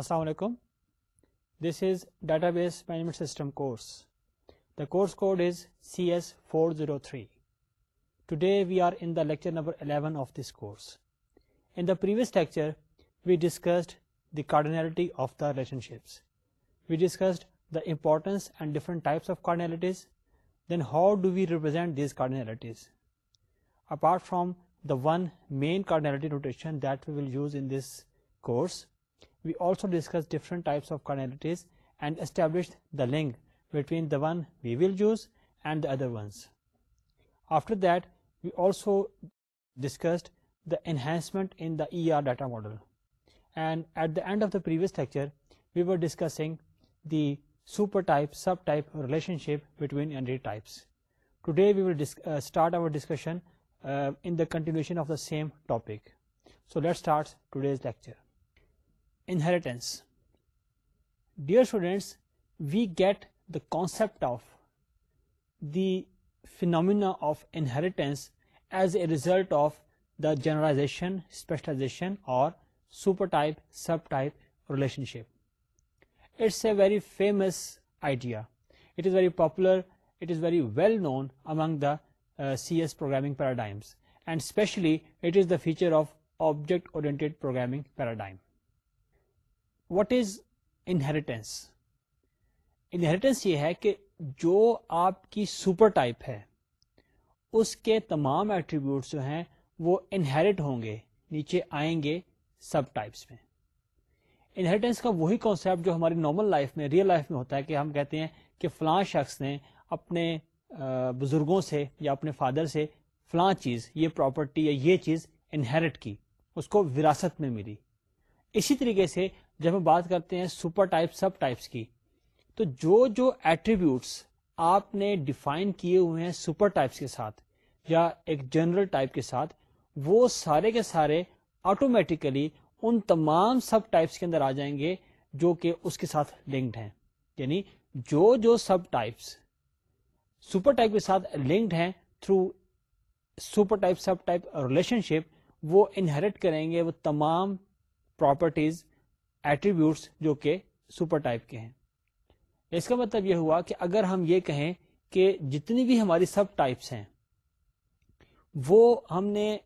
Assalamu alaikum. This is Database Management System course. The course code is CS403. Today we are in the lecture number 11 of this course. In the previous lecture, we discussed the cardinality of the relationships. We discussed the importance and different types of cardinalities. Then how do we represent these cardinalities? Apart from the one main cardinality notation that we will use in this course, we also discussed different types of cardinalities and established the link between the one we will use and the other ones. After that, we also discussed the enhancement in the ER data model. And at the end of the previous lecture, we were discussing the supertype-subtype relationship between entity types. Today, we will uh, start our discussion uh, in the continuation of the same topic. So, let's start today's lecture inheritance. Dear students, we get the concept of the phenomena of inheritance as a result of the generalization, specialization or supertype subtype relationship. It's a very famous idea. It is very popular. It is very well known among the uh, CS programming paradigms, and especially it is the feature of object oriented programming paradigm. What is inheritance inheritance یہ ہے کہ جو آپ کی super type ہے اس کے تمام attributes جو ہیں وہ انہیریٹ ہوں گے نیچے آئیں گے سب ٹائپس میں انہیریٹینس کا وہی کانسیپٹ جو ہماری نارمل لائف میں ریئل لائف میں ہوتا ہے کہ ہم کہتے ہیں کہ فلاں شخص نے اپنے بزرگوں سے یا اپنے فادر سے فلاں چیز یہ پراپرٹی یا یہ چیز انہیریٹ کی اس کو وراثت میں ملی اسی طریقے سے جب ہم بات کرتے ہیں سپر ٹائپ سب ٹائپس کی تو جو جو ایٹریبیوٹس آپ نے ڈیفائن کیے ہوئے ہیں سپر ٹائپس کے ساتھ یا ایک جنرل ٹائپ کے ساتھ وہ سارے کے سارے آٹومیٹیکلی ان تمام سب ٹائپس کے اندر آ جائیں گے جو کہ اس کے ساتھ لنکڈ ہیں یعنی جو جو سب ٹائپس سپر ٹائپ کے ساتھ لنکڈ ہیں through super type sub type relationship وہ انہریٹ کریں گے وہ تمام پراپرٹیز ایٹریبیوٹس جو کہ سپر ٹائپ کے ہیں اس کا مطلب یہ ہوا کہ اگر ہم یہ کہیں کہ جتنی بھی ہماری سب ٹائپس ہیں وہ ہم نے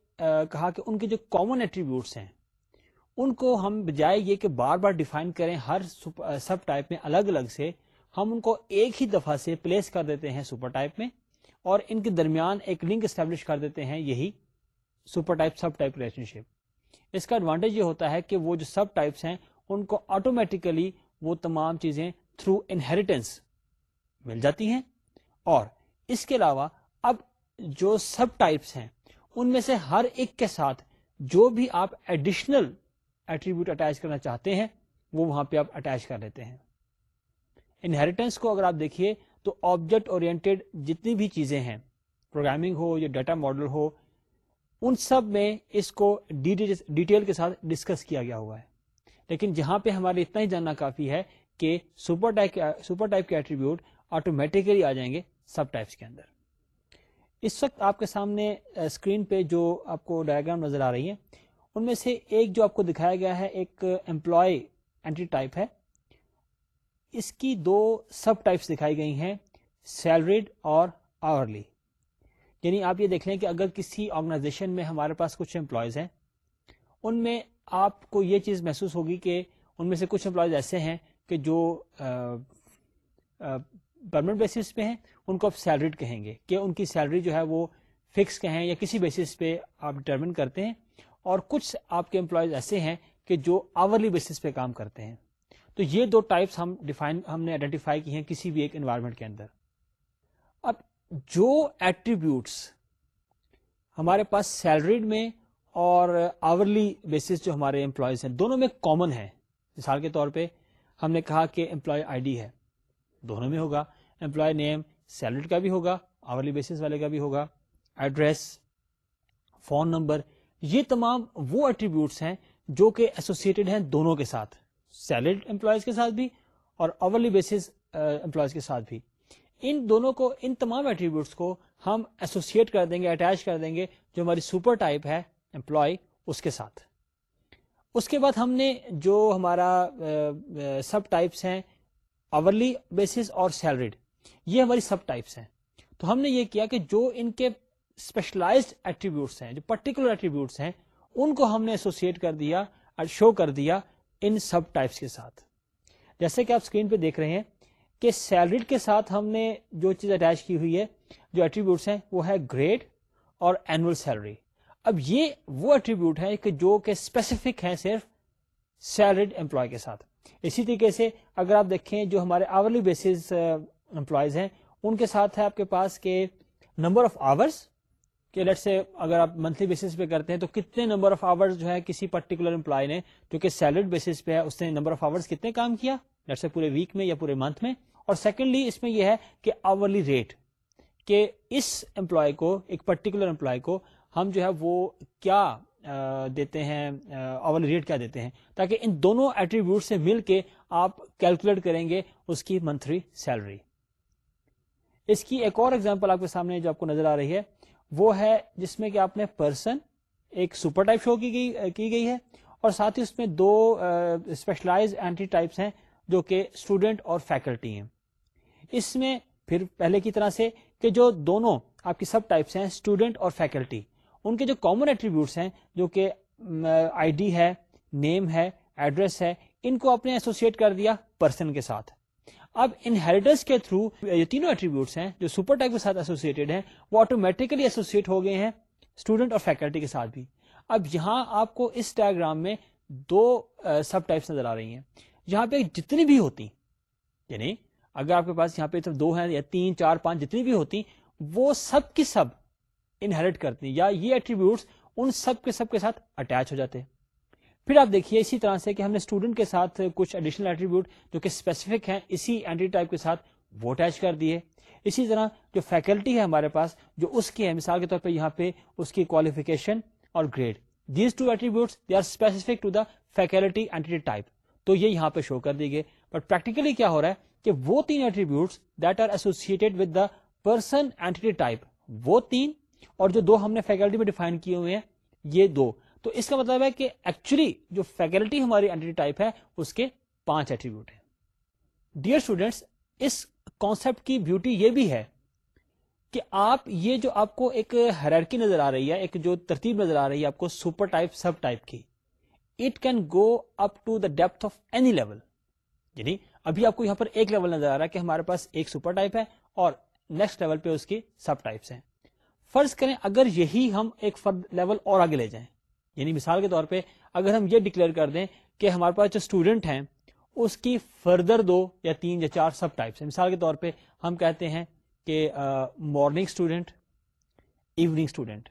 کہا کہ ان کے جو کامن ایٹریبیوٹس ہیں ان کو ہم بجائے یہ کہ بار بار ڈیفائن کریں ہر سب ٹائپ میں الگ الگ سے ہم ان کو ایک ہی دفعہ سے پلیس کر دیتے ہیں سپر ٹائپ میں اور ان کے درمیان ایک لنک اسٹیبلش کر دیتے ہیں یہی super type sub type relationship اس کا ایڈوانٹیج یہ ہوتا ہے کہ وہ جو سب ٹائپس ہیں ان کو آٹومیٹیکلی وہ تمام چیزیں تھرو انہیریٹنس مل جاتی ہیں اور اس کے علاوہ اب جو سب ٹائپس ہیں ان میں سے ہر ایک کے ساتھ جو بھی آپ ایڈیشنل ایٹریبیوٹ اٹیچ کرنا چاہتے ہیں وہ وہاں پہ آپ اٹیچ کر لیتے ہیں انہیریٹینس کو اگر آپ دیکھیے تو آبجیکٹ اور جتنی بھی چیزیں ہیں پروگرامنگ ہو یا ڈیٹا ماڈل ہو ان سب میں اس کو ڈیٹیل کے ساتھ ڈسکس کیا گیا ہوا ہے لیکن جہاں پہ ہمارے اتنا ہی جاننا کافی ہے کہ سپر سپر ٹائپ ٹائپ کے کے کے ایٹریبیوٹ آ جائیں گے سب ٹائپس اندر اس وقت آپ آپ سامنے اسکرین پہ جو کو ڈائگرام نظر آ رہی ہے ان میں سے ایک جو آپ کو دکھایا گیا ہے ایک امپلائی اینٹری ٹائپ ہے اس کی دو سب ٹائپس دکھائی گئی ہیں سیلریڈ اور آورلی یعنی آپ یہ دیکھ لیں کہ اگر کسی آرگنائزیشن میں ہمارے پاس کچھ امپلائیز ہیں ان میں آپ کو یہ چیز محسوس ہوگی کہ ان میں سے کچھ امپلائیز ایسے ہیں کہ جو پرمنٹ بیسس پہ ہیں ان کو آپ سیلریڈ کہیں گے کہ ان کی سیلری جو ہے وہ فکس کہیں یا کسی بیسس پہ آپ ڈٹرمن کرتے ہیں اور کچھ آپ کے امپلائز ایسے ہیں کہ جو آورلی بیسس پہ کام کرتے ہیں تو یہ دو ٹائپس ہم ڈیفائن ہم نے آئیڈینٹیفائی کی ہیں کسی بھی ایک انوائرمنٹ کے اندر اب جو ایٹریبیوٹس ہمارے پاس سیلریڈ میں اور آورلی بیسس جو ہمارے امپلائیز ہیں دونوں میں کامن ہے مثال کے طور پہ ہم نے کہا کہ امپلائی آئی ڈی ہے دونوں میں ہوگا امپلائی نیم سیلریڈ کا بھی ہوگا آورلی بیسس والے کا بھی ہوگا ایڈریس فون نمبر یہ تمام وہ ایٹریبیوٹس ہیں جو کہ ایسوسیٹڈ ہیں دونوں کے ساتھ سیلریڈ امپلائیز کے ساتھ بھی اور آورلی بیسس امپلائیز کے ساتھ بھی ان دونوں کو ان تمام ایٹریبیوٹس کو ہم ایسوسیٹ کر دیں گے اٹیچ کر دیں گے جو ہماری سپر ٹائپ ہے امپلائی اس کے ساتھ اس کے بعد ہم نے جو ہمارا سب ٹائپس ہیں آورلی بیسس اور سیلریڈ یہ ہماری سب ٹائپس ہیں تو ہم نے یہ کیا کہ جو ان کے اسپیشلائز ایٹریبیوٹس ہیں جو پرٹیکولر ایٹریبیوٹس ہیں ان کو ہم نے ایسوسیٹ کر دیا شو کر دیا ان سب ٹائپس کے ساتھ جیسے کہ آپ اسکرین پہ دیکھ رہے ہیں کہ سیلریڈ کے ساتھ ہم نے جو چیز اٹیچ کی ہوئی ہے جو ایٹریبیوٹس ہیں وہ ہے گریڈ اور اینوئل سیلری اب یہ وہ ایٹریبیوٹ ہے کہ جو کہ اسپیسیفک ہے صرف سیلڈ امپلائی کے ساتھ اسی طریقے سے اگر آپ دیکھیں جو ہمارے آورلی بیسز امپلائیز ہیں ان کے ساتھ ہے آپ کے پاس کہ نمبر آف آورس کہ لیٹ سے اگر آپ منتھلی بیسس پہ کرتے ہیں تو کتنے نمبر آف آورس جو ہے کسی پرٹیکولر امپلائی نے جو کہ سیلڈ بیسس پہ ہے اس نے نمبر آف آورس کتنے کام کیا لیٹ سے پورے ویک میں یا پورے منتھ میں اور سیکنڈلی اس میں یہ ہے کہ آورلی ریٹ کہ اس امپلائی کو ایک پرٹیکولر امپلائی کو ہم جو ہے وہ کیا دیتے ہیں اوور ریٹ کیا دیتے ہیں تاکہ ان دونوں ایٹریبیوٹ سے مل کے آپ کیلکولیٹ کریں گے اس کی منتھلی سیلری اس کی ایک اور ایگزامپل آپ کے سامنے جو آپ کو نظر آ رہی ہے وہ ہے جس میں کہ آپ نے پرسن ایک سپر ٹائپ شو کی گئی ہے اور ساتھ ہی اس میں دو اسپیشلائز اینٹی ٹائپس ہیں جو کہ اسٹوڈینٹ اور فیکلٹی ہیں اس میں پھر پہلے کی طرح سے کہ جو دونوں آپ کی سب ٹائپس ہیں اسٹوڈینٹ اور فیکلٹی ان کے جو کامن ایٹریبیوٹس ہیں جو کہ آئی ڈی ہے نیم ہے ایڈریس ہے ان کو آپ نے ایسوسیٹ کر دیا پرسن کے ساتھ اب انہیریٹرس کے تھرو یہ تینوں ایٹریبیوٹس ہیں جو سپر ٹیک کے ساتھ ایسوسیٹیڈ ہیں وہ آٹومیٹکلی ایسوسیٹ ہو گئے ہیں اسٹوڈنٹ اور فیکلٹی کے ساتھ بھی اب یہاں آپ کو اس ڈائگرام میں دو سب ٹائپس نظر آ رہی ہیں یہاں پہ جتنی بھی ہوتی یعنی اگر آپ کے پاس یہاں پہ دو ہیں یا تین چار پانچ جتنی بھی ہوتی وہ سب کی سب انہیریٹ کرتے ہیں یا یہ ایٹریبیوٹس ان سب کے سب کے ساتھ اٹیچ ہو جاتے ہیں پھر آپ دیکھیے اسی طرح سے کہ ہم نے اسٹوڈنٹ کے ساتھ کچھ ایڈیشنل ایٹریبیوٹ جو کہ اسپیسیفک ہیں اسی اینٹی ٹائپ کے ساتھ وہ اٹیچ کر دیے اسی طرح جو فیکلٹی ہے ہمارے پاس جو اس کی ہے مثال کے طور پہ یہاں پہ اس کی کوالیفکیشن اور grade these two attributes they are specific to the faculty entity type تو یہ یہاں پہ شو کر دی گئے بٹ پریکٹیکلی کیا ہو رہا ہے کہ وہ تین attributes that are associated with the person entity type وہ تین اور جو دو ہم نے فیکلٹی میں ڈیفائن کیے ہوئے ہیں یہ دو تو اس کا مطلب ہے کہ ایکچولی جو فیکلٹی ہماری ٹائپ ہے اس کے پانچ ایٹریبیوٹ ہیں ڈیئر اسٹوڈینٹس اس کی بیوٹی یہ بھی ہے کہ آپ یہ جو آپ کو ایک ہرڑکی نظر آ رہی ہے ایک جو ترتیب نظر آ رہی ہے آپ کو سپر ٹائپ ٹائپ سب کی it can go up to the depth of any level یعنی ابھی آپ کو یہاں پر ایک لیول نظر آ رہا ہے کہ ہمارے پاس ایک سپر ٹائپ ہے اور نیکسٹ لیول پہ اس کی سب ٹائپس ہیں فرض کریں اگر یہی ہم ایک فرد لیول اور آگے لے جائیں یعنی مثال کے طور پہ اگر ہم یہ ڈکلیئر کر دیں کہ ہمارے پاس جو اسٹوڈنٹ ہیں اس کی فردر دو یا تین یا چار سب ٹائپس مثال کے طور پہ ہم کہتے ہیں کہ مارننگ اسٹوڈنٹ ایوننگ اسٹوڈنٹ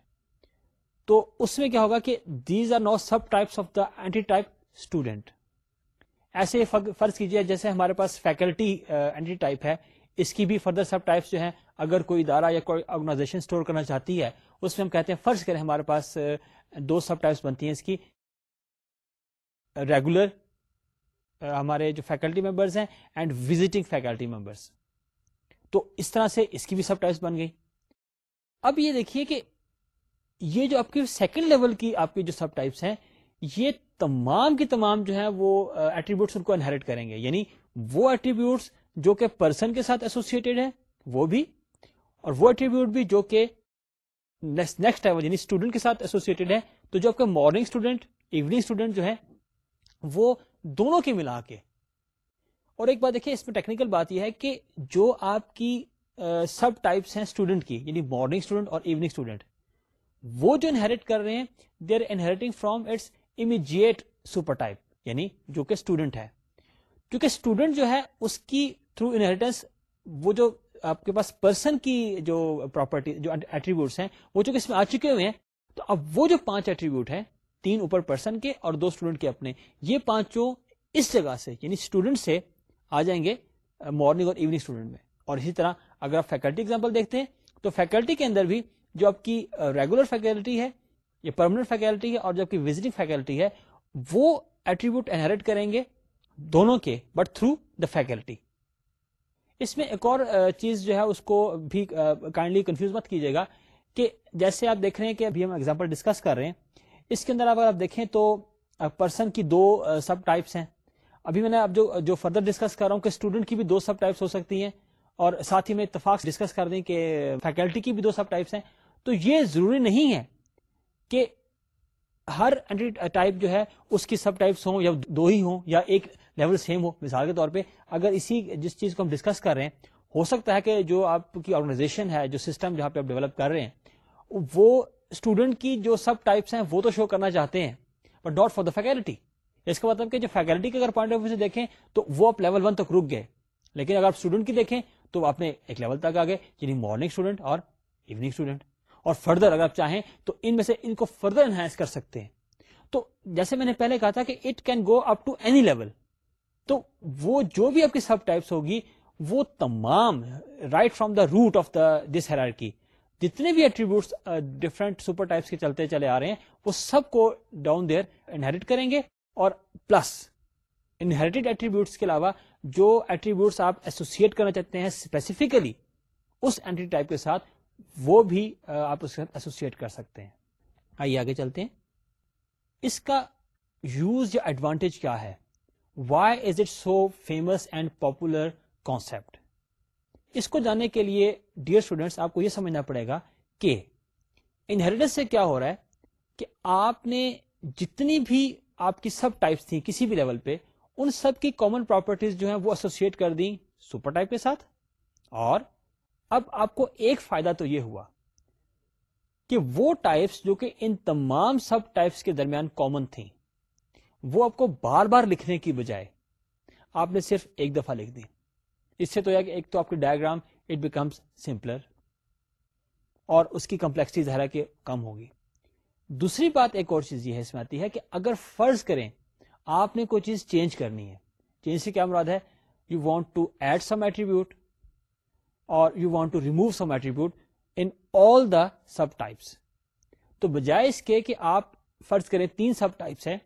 تو اس میں کیا ہوگا کہ these are no sub types of the entity type student ایسے فرض کیجیے جیسے ہمارے پاس فیکلٹی اینٹی ٹائپ ہے اس کی بھی فردر سب ٹائپس جو ہیں اگر کوئی ادارہ یا کوئی آرگنائزیشن اسٹور کرنا چاہتی ہے اس میں ہم کہتے ہیں فرض کریں ہمارے پاس دو سب ٹائپس بنتی ہیں اس کی ریگولر ہمارے جو فیکلٹی ممبرز ہیں اینڈ وزٹنگ فیکلٹی ممبرس تو اس طرح سے اس کی بھی سب ٹائپس بن گئی اب یہ دیکھیے کہ یہ جو آپ کی سیکنڈ لیول کی آپ کی جو سب ٹائپس ہیں یہ تمام کی تمام جو ہیں وہ ایٹریبیوٹس ان کو انہیریٹ کریں گے یعنی وہ ایٹریبیوٹس جو کہ پرسن کے ساتھ ایسوسیٹیڈ ہے وہ بھی اور وہ ایٹریبیوٹ بھی جو کہ نیکسٹ یعنی اسٹوڈنٹ کے ساتھ ہے تو جو آپ کا مارننگ اسٹوڈنٹ ایوننگ اسٹوڈنٹ جو ہے وہ دونوں کے ملا کے اور ایک بات دیکھیے اس میں ٹیکنیکل بات یہ ہے کہ جو آپ کی سب uh, ٹائپس ہیں اسٹوڈنٹ کی یعنی مارننگ اسٹوڈنٹ اور ایوننگ اسٹوڈنٹ وہ جو انہیریٹ کر رہے ہیں they are inheriting from its immediate super type یعنی جو کہ اسٹوڈنٹ ہے کیونکہ اسٹوڈنٹ جو ہے اس کی تھرو انہیریٹنس وہ جو آپ کے پاس پرسن کی جو پراپرٹی جو ایٹریبیوٹس ہیں وہ جو اس میں آ چکے ہوئے ہیں تو اب وہ جو پانچ ایٹریبیوٹ ہیں تین اوپر پرسن کے اور دو اسٹوڈنٹ کے اپنے یہ پانچوں اس جگہ سے یعنی اسٹوڈنٹ سے آ جائیں گے مارننگ uh, اور ایوننگ اسٹوڈنٹ میں اور اسی طرح اگر آپ فیکلٹی ایگزامپل دیکھتے ہیں تو فیکلٹی کے اندر بھی جو آپ کی ریگولر uh, فیکلٹی ہے یا پرماننٹ فیکلٹی ہے اور جو آپ کی وزٹنگ فیکلٹی ہے وہ ایٹریبیوٹ انہیریٹ کریں گے دونوں کے بٹ تھرو دا فیکلٹی اس میں ایک اور چیز جو ہے اس کو بھی کائنڈلی کنفیوز مت کیجیے گا کہ جیسے آپ دیکھ رہے ہیں کہ ابھی ہم ایگزامپل ڈسکس کر رہے ہیں اس کے اندر اگر آپ دیکھیں تو پرسن کی دو سب ٹائپس ہیں ابھی میں نے اب جو فردر ڈسکس کر رہا ہوں کہ اسٹوڈنٹ کی بھی دو سب ٹائپس ہو سکتی ہیں اور ساتھ ہی میں اتفاق ڈسکس کر دیں کہ فیکلٹی کی بھی دو سب ٹائپس ہیں تو یہ ضروری نہیں ہے کہ ہر ٹائپ جو ہے اس کی سب ٹائپس ہوں یا دو ہی ہوں یا ایک لیول سیم ہو مثال کے طور پہ اگر اسی جس چیز کو ہم ڈسکس کر رہے ہیں ہو سکتا ہے کہ جو آپ کی آرگنائزیشن ہے جو سسٹم جہاں پہ آپ ڈیولپ کر رہے ہیں وہ اسٹوڈنٹ کی جو سب ٹائپس ہیں وہ تو شو کرنا چاہتے ہیں but not for the faculty اس کا مطلب کہ جو فیکلٹی کے اگر پوائنٹ آف ویو سے دیکھیں تو وہ آپ لیول ون تک رک گئے لیکن اگر آپ اسٹوڈنٹ کی دیکھیں تو آپ نے ایک لیول تک آ گئے یعنی مارننگ اسٹوڈنٹ اور ایوننگ اسٹوڈنٹ اور فردر اگر آپ چاہیں تو ان میں سے ان کو فردر انہینس کر سکتے ہیں تو جیسے میں نے پہلے کہا تھا کہ it can go up to any level تو وہ وہ جو بھی آپ کی سب ٹائپس ہوگی تمام right from the root of the this hierarchy جتنے بھی ایٹریبیوٹس ڈفرنٹ uh, کے چلتے چلے آ رہے ہیں وہ سب کو ڈاؤن دیئر انہیریٹ کریں گے اور پلس انہیریٹڈ ایٹریبیوٹس کے علاوہ جو ایٹریبیوٹس آپ ایسوسیٹ کرنا چاہتے ہیں اسپیسیفکلی اس اینٹی ٹائپ کے ساتھ وہ بھی آپ اس کے ساتھ ایسوسیٹ کر سکتے ہیں آئیے آگے چلتے ہیں اس کا یوز یا ایڈوانٹیج کیا ہے why is it so famous and popular concept اس کو جاننے کے لیے ڈیئر اسٹوڈینٹس آپ کو یہ سمجھنا پڑے گا کہ انہیریٹنس سے کیا ہو رہا ہے کہ آپ نے جتنی بھی آپ کی سب ٹائپس تھیں کسی بھی لیول پہ ان سب کی کامن پراپرٹیز جو ہیں وہ ایسوسیٹ کر دیں سپر ٹائپ کے ساتھ اور اب آپ کو ایک فائدہ تو یہ ہوا کہ وہ ٹائپس جو کہ ان تمام سب ٹائپس کے درمیان کامن تھیں وہ آپ کو بار بار لکھنے کی بجائے آپ نے صرف ایک دفعہ لکھ دی اس سے تو ایک تو آپ کے ڈائگرام اٹ بیکمس سمپلر اور اس کی کمپلیکسٹی ظاہر کے کم ہوگی دوسری بات ایک اور چیز یہ ہے اس میں آتی ہے کہ اگر فرض کریں آپ نے کوئی چیز چینج کرنی ہے چینج سے کیا مراد ہے you want to add some attribute اور you want to remove some attribute in all the sub types تو بجائے اس کے کہ آپ فرض کریں تین سب ٹائپس ہیں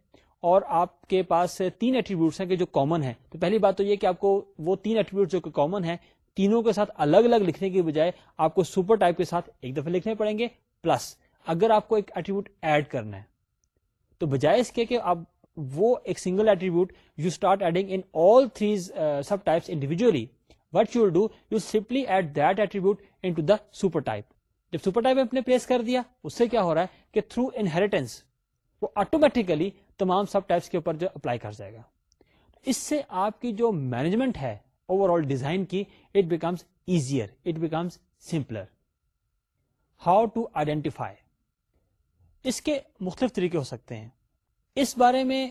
اور آپ کے پاس تین ایٹریبیوٹس ہیں کہ جو کامن ہے پہلی بات تو یہ کہ آپ کو وہ تین ایٹریبیوٹ جو کہ کامن ہیں تینوں کے ساتھ الگ الگ لکھنے کے بجائے آپ کو سپر ٹائپ کے ساتھ ایک دفعہ لکھنے پڑیں گے پلس اگر آپ کو ایک ایٹریبیوٹ ایڈ کرنا ہے تو بجائے اس کے کہ آپ وہ ایک single attribute you start adding in all three sub types individually what you do you simply اپنے پلیس کر دیا اس سے کیا ہو رہا ہے کہ تھرو وہ آٹومیٹیکلی تمام سب ٹائپس کے اوپر جو اپلائی کر جائے گا اس سے آپ کی جو مینجمنٹ ہے اوور آل ڈیزائن کی it becomes easier it becomes simpler how to identify اس کے مختلف طریقے ہو سکتے ہیں اس بارے میں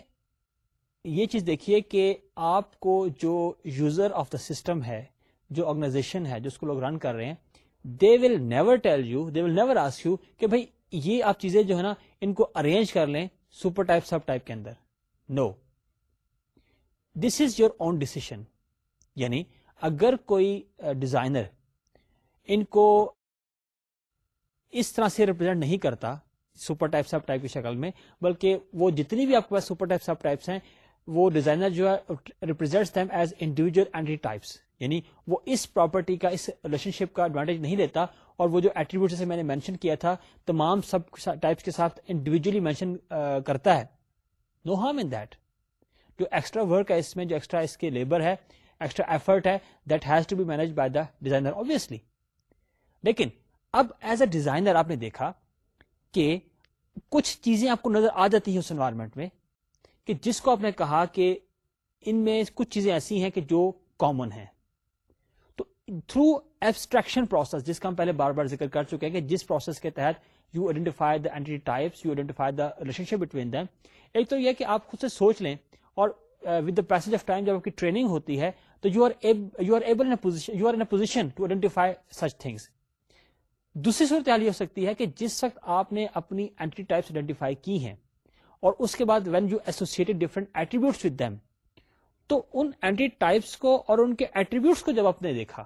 یہ چیز دیکھیے کہ آپ کو جو یوزر آف دا سسٹم ہے جو آرگنائزیشن ہے جس کو لوگ رن کر رہے ہیں they will never tell you they will never ask you کہ بھائی یہ آپ چیزیں جو ہے نا ان کو ارینج کر لیں سپر ٹائپ سب ٹائپ کے اندر نو دس از یور اون ڈسیشن یعنی اگر کوئی ڈیزائنر ان کو اس طرح سے ریپرزینٹ نہیں کرتا سپر ٹائپ سب ٹائپ کی شکل میں بلکہ وہ جتنی بھی آپ کے پاس سپر ٹائپ سب ٹائپس ہیں وہ ڈیزائنر جو ہے represents them as individual entity types یعنی وہ اس پراپرٹی کا اس ریلیشن شپ کا ایڈوانٹیج نہیں لیتا اور وہ جو ایٹریبیوٹ جیسے میں نے مینشن کیا تھا تمام سب ٹائپس کے ساتھ انڈیویجلی مینشن کرتا ہے نو ہارم ان دیٹ جو ایکسٹرا ورک ہے اس میں جو ایکسٹرا اس کے لیبر ہے ایکسٹرا ایفرٹ ہے that has to be manage by the designer obviously لیکن اب ایز اے ڈیزائنر آپ نے دیکھا کہ کچھ چیزیں آپ کو نظر آ جاتی ہیں اس انوائرمنٹ میں کہ جس کو آپ نے کہا کہ ان میں کچھ چیزیں ایسی ہیں کہ جو کامن ہیں تو تھرو ایبسٹریکشن پروسیس جس کا ہم پہلے بار بار ذکر کر چکے ہیں کہ جس پروسیس کے تحت you identify the entity you identify the relationship between them ایک تو یہ کہ آپ خود سے سوچ لیں اور with the pace of time جب آپ کی ٹریننگ ہوتی ہے تو you are are able you are in position to identify such things دوسری صورت حال یہ ہو سکتی ہے کہ جس وقت آپ نے اپنی اینٹی ٹائپس آئیڈینٹیفائی کی ہیں اور اس کے بعد when you associate different attributes with them تو ان اینٹی ٹائپس کو اور ان کے ایٹریبیوٹس کو جب آپ نے دیکھا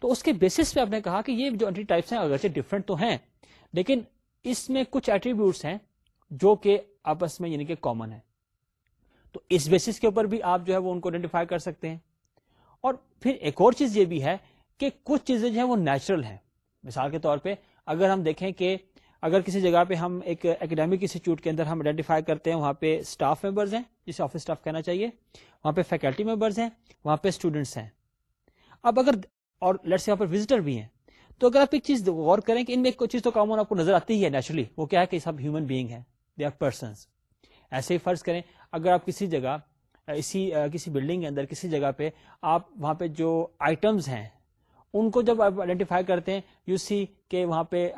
تو اس کے بیسس پہ آپ نے کہا کہ یہ جو اینٹی ٹائپس ہیں اگرچہ ڈفرینٹ تو ہیں لیکن اس میں کچھ ایٹریبیوٹس ہیں جو کہ آپس میں یعنی کہ کامن ہیں تو اس بیسس کے اوپر بھی آپ جو ہے وہ ان کو آئیڈینٹیفائی کر سکتے ہیں اور پھر ایک اور چیز یہ بھی ہے کہ کچھ چیزیں جو ہیں وہ نیچرل ہیں مثال کے طور پہ اگر ہم دیکھیں کہ اگر کسی جگہ پہ ہم ایک اکیڈیمک انسٹیٹیوٹ کے اندر ہم آئیڈینٹیفائی کرتے ہیں وہاں پہ اسٹاف ممبرز ہیں جسے آفس اسٹاف کہنا چاہیے وہاں پہ فیکلٹی ممبرز ہیں وہاں پہ اسٹوڈینٹس ہیں اب اگر اور لیٹس وزٹر بھی ہیں تو اگر آپ ایک چیز غور کریں کہ ان میں کوئی چیز تو کامن آپ کو نظر آتی ہے نیچرلی وہ کیا ہے کہ سب ہیومن بینگ ہیں دے آر پرسنس ایسے ہی فرض کریں اگر آپ کسی جگہ اسی کسی بلڈنگ کے اندر کسی جگہ پہ آپ وہاں پہ جو آئٹمس ہیں ان کو جب آپ آئیڈینٹیفائی کرتے ہیں یو سی کہ وہاں پہ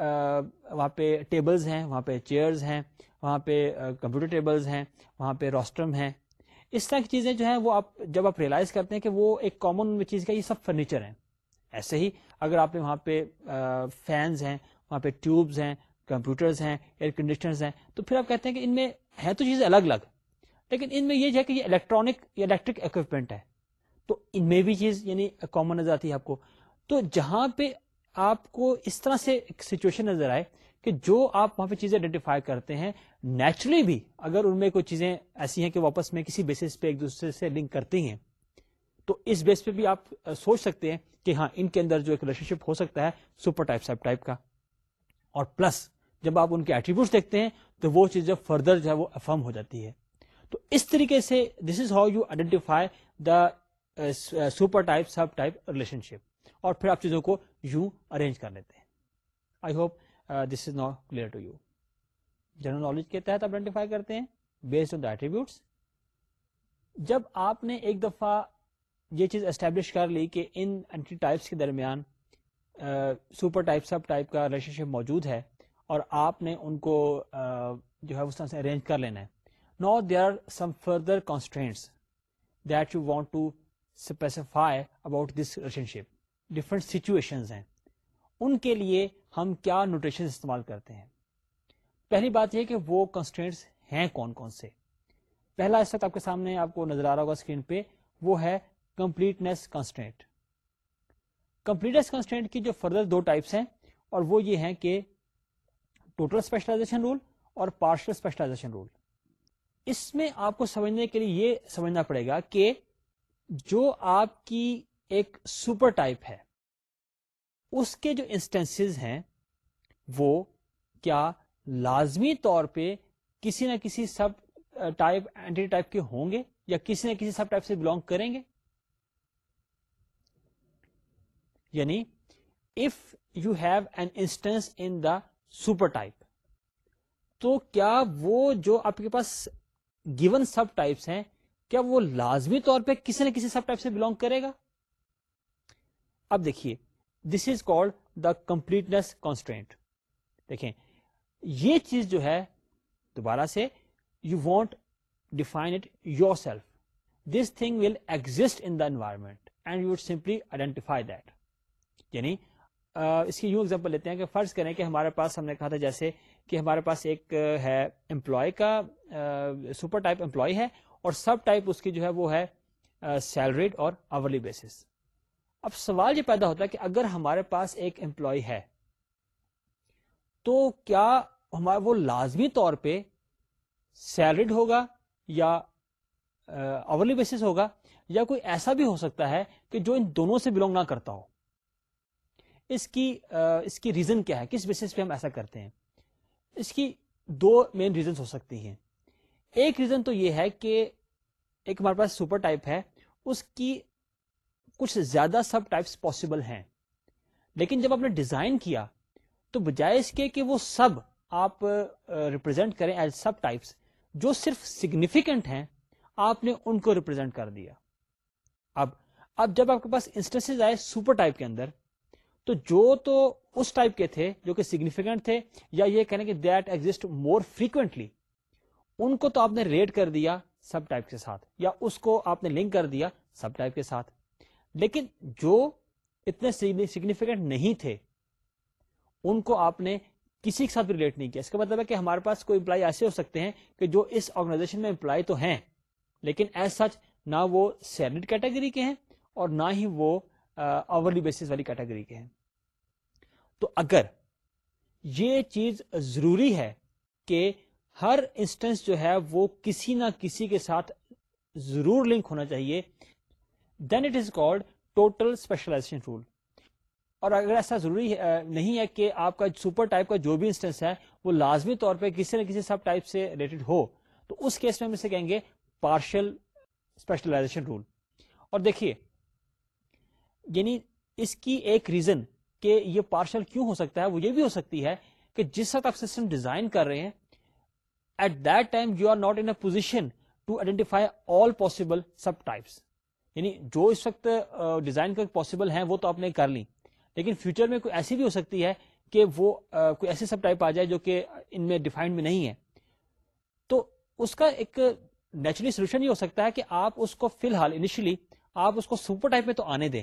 وہاں پہ ٹیبلز ہیں وہاں پہ چیئرز ہیں وہاں پہ کمپیوٹر ٹیبلز ہیں وہاں پہ روسٹرم ہیں اس طرح کی چیزیں جو ہیں وہ آپ جب آپ ریئلائز کرتے ہیں کہ وہ ایک کامن چیز کا یہ سب فرنیچر ہیں ایسے ہی اگر آپ نے وہاں پہ فینز ہیں وہاں پہ ٹیوبز ہیں کمپیوٹرز ہیں ایئر کنڈیشنرز ہیں تو پھر آپ کہتے ہیں کہ ان میں ہے تو چیزیں الگ الگ لیکن ان میں یہ جو ہے کہ یہ الیکٹرانک یا الیکٹرک اکوپمنٹ ہے تو ان میں بھی چیز یعنی کامن نظر آتی ہے آپ کو تو جہاں پہ آپ کو اس طرح سے ایک سچویشن نظر آئے کہ جو آپ وہاں پہ چیزیں آئیڈینٹیفائی کرتے ہیں نیچرلی بھی اگر ان میں کوئی چیزیں ایسی ہیں کہ واپس میں کسی بیسس پہ ایک دوسرے سے لنک کرتی ہیں تو اس بیس پہ بھی آپ سوچ سکتے ہیں کہ ہاں ان کے اندر جو ایک ریلیشن شپ ہو سکتا ہے سپر ٹائپ سب ٹائپ کا اور پلس جب آپ ان کے ایٹریبیوٹس دیکھتے ہیں تو وہ چیز جب فردر جو ہے وہ افرم ہو جاتی ہے تو اس طریقے سے this is how you identify the super type sub type relationship اور پھر آپ چیزوں کو یو ارینج کر لیتے ہیں I hope this is not clear to you general knowledge کے تحت آئیڈینٹیفائی کرتے ہیں بیسڈ آن دا ایٹریبیوٹس جب آپ نے ایک دفعہ یہ چیز اسٹیبلش کر لی کہ ان انٹری ٹائپس کے درمیان سپر ٹائپ سب ٹائپ کا ریلیشن شپ موجود ہے اور آپ نے ان کو uh, جو ہے اس طرح سے ارینج کر لینا ہے نا they are some further constraints that you want to specify about this relationship different situations ہیں ان کے لیے ہم کیا نوٹیشن استعمال کرتے ہیں پہلی بات یہ کہ وہ کنسٹینٹس ہیں کون کون سے پہلا اس وقت آپ کے سامنے آپ کو نظر آ رہا ہوگا اسکرین پہ وہ ہے کمپلیٹنیس کنسٹینٹ کمپلیٹنیس کنسٹینٹ کی جو فردر دو ٹائپس ہیں اور وہ یہ ہیں کہ ٹوٹل اسپیشلائزیشن رول اور پارشل اسپیشلائزیشن رول اس میں آپ کو سمجھنے کے لیے یہ سمجھنا پڑے گا کہ جو آپ کی ایک سپر ٹائپ ہے اس کے جو انسٹینس ہیں وہ کیا لازمی طور پہ کسی نہ کسی سب ٹائپ اینٹی ٹائپ کے ہوں گے یا کسی نہ کسی سب ٹائپ سے بلونگ کریں گے یعنی if you have an instance in the super type تو کیا وہ جو آپ کے پاس گیون سب ٹائپس ہیں کیا وہ لازمی طور پہ کسی نہ کسی سب ٹائپ سے بلانگ کرے گا اب دیکھیے دس از دا کمپلیٹنس دیکھیں یہ چیز جو ہے دوبارہ سے you want define it yourself this thing will exist in the environment and you would simply identify that یعنی اس کی یوں ایگزامپل لیتے ہیں کہ فرض کریں کہ ہمارے پاس ہم نے کہا تھا جیسے کہ ہمارے پاس ایک ہے امپلائی کا سپر ٹائپ امپلائی ہے اور سب ٹائپ اس کی جو ہے وہ ہے سیلریڈ اور آورلی بیسس اب سوال یہ پیدا ہوتا ہے کہ اگر ہمارے پاس ایک امپلائی ہے تو کیا ہمارا وہ لازمی طور پہ سیلریڈ ہوگا یا آورلی بیسس ہوگا یا کوئی ایسا بھی ہو سکتا ہے کہ جو ان دونوں سے بلونگ نہ کرتا ہو اس کی اس کی ریزن کیا ہے کس بیسس پہ ہم ایسا کرتے ہیں اس کی دو مین ریزنس ہو سکتی ہیں ایک ریزن تو یہ ہے کہ ایک ہمارے پاس سپر ٹائپ ہے اس کی کچھ زیادہ سب ٹائپس پاسبل ہیں لیکن جب آپ نے ڈیزائن کیا تو بجائے اس کے کہ وہ سب آپ ریپرزینٹ کریں ایز سب ٹائپس جو صرف سگنیفیکینٹ ہیں آپ نے ان کو ریپرزینٹ کر دیا اب اب جب آپ کے پاس انسٹنس آئے سپر ٹائپ کے اندر تو جو تو اس ٹائپ کے تھے جو کہ سگنیفیکینٹ تھے یا یہ کہنے کہ دیٹ ایگزٹ مور فریکوینٹلی ان کو تو آپ نے ریٹ کر دیا سب ٹائپ کے ساتھ یا اس کو آپ نے لنک کر دیا سب ٹائپ کے ساتھ لیکن جو اتنے سگنیفیکینٹ نہیں تھے ان کو آپ نے کسی کے ساتھ ریلیٹ نہیں کیا اس کا مطلب ہے کہ ہمارے پاس کوئی امپلائی ایسے ہو سکتے ہیں کہ جو اس آرگنائزیشن میں امپلائی تو ہیں لیکن ایز سچ نہ وہ سیلڈ کیٹیگری کے ہیں اور نہ ہی وہ آورلی بیسس والی کیٹیگری کے ہیں تو اگر یہ چیز ضروری ہے کہ ہر انسٹنس جو ہے وہ کسی نہ کسی کے ساتھ ضرور لنک ہونا چاہیے then it is called total specialisation rule اور اگر ایسا ضروری نہیں ہے کہ آپ کا سپر ٹائپ کا جو بھی انسٹنس ہے وہ لازمی طور پہ کسی نہ کسی سب ٹائپ سے ریلیٹڈ ہو تو اس کیس میں ہم اسے کہیں گے پارشل اسپیشلائزیشن رول اور دیکھیے یعنی اس کی ایک ریزن کہ یہ پارشل کیوں ہو سکتا ہے وہ یہ بھی ہو سکتی ہے کہ جس وقت آپ سسٹم ڈیزائن کر رہے ہیں at that time you are not in position to identify all possible sub types یعنی جو اس وقت ڈیزائن پاسبل ہیں وہ تو آپ نے کر لی لیکن فیوچر میں کوئی ایسی بھی ہو سکتی ہے کہ وہ کوئی ایسی سب ٹائپ آ جائے جو کہ ان میں میں ڈیفائنڈ نہیں ہے تو اس کا ایک نیچرلی سولوشن یہ ہو سکتا ہے کہ آپ اس کو فی الحال انیشلی آپ اس کو سپر ٹائپ میں تو آنے دیں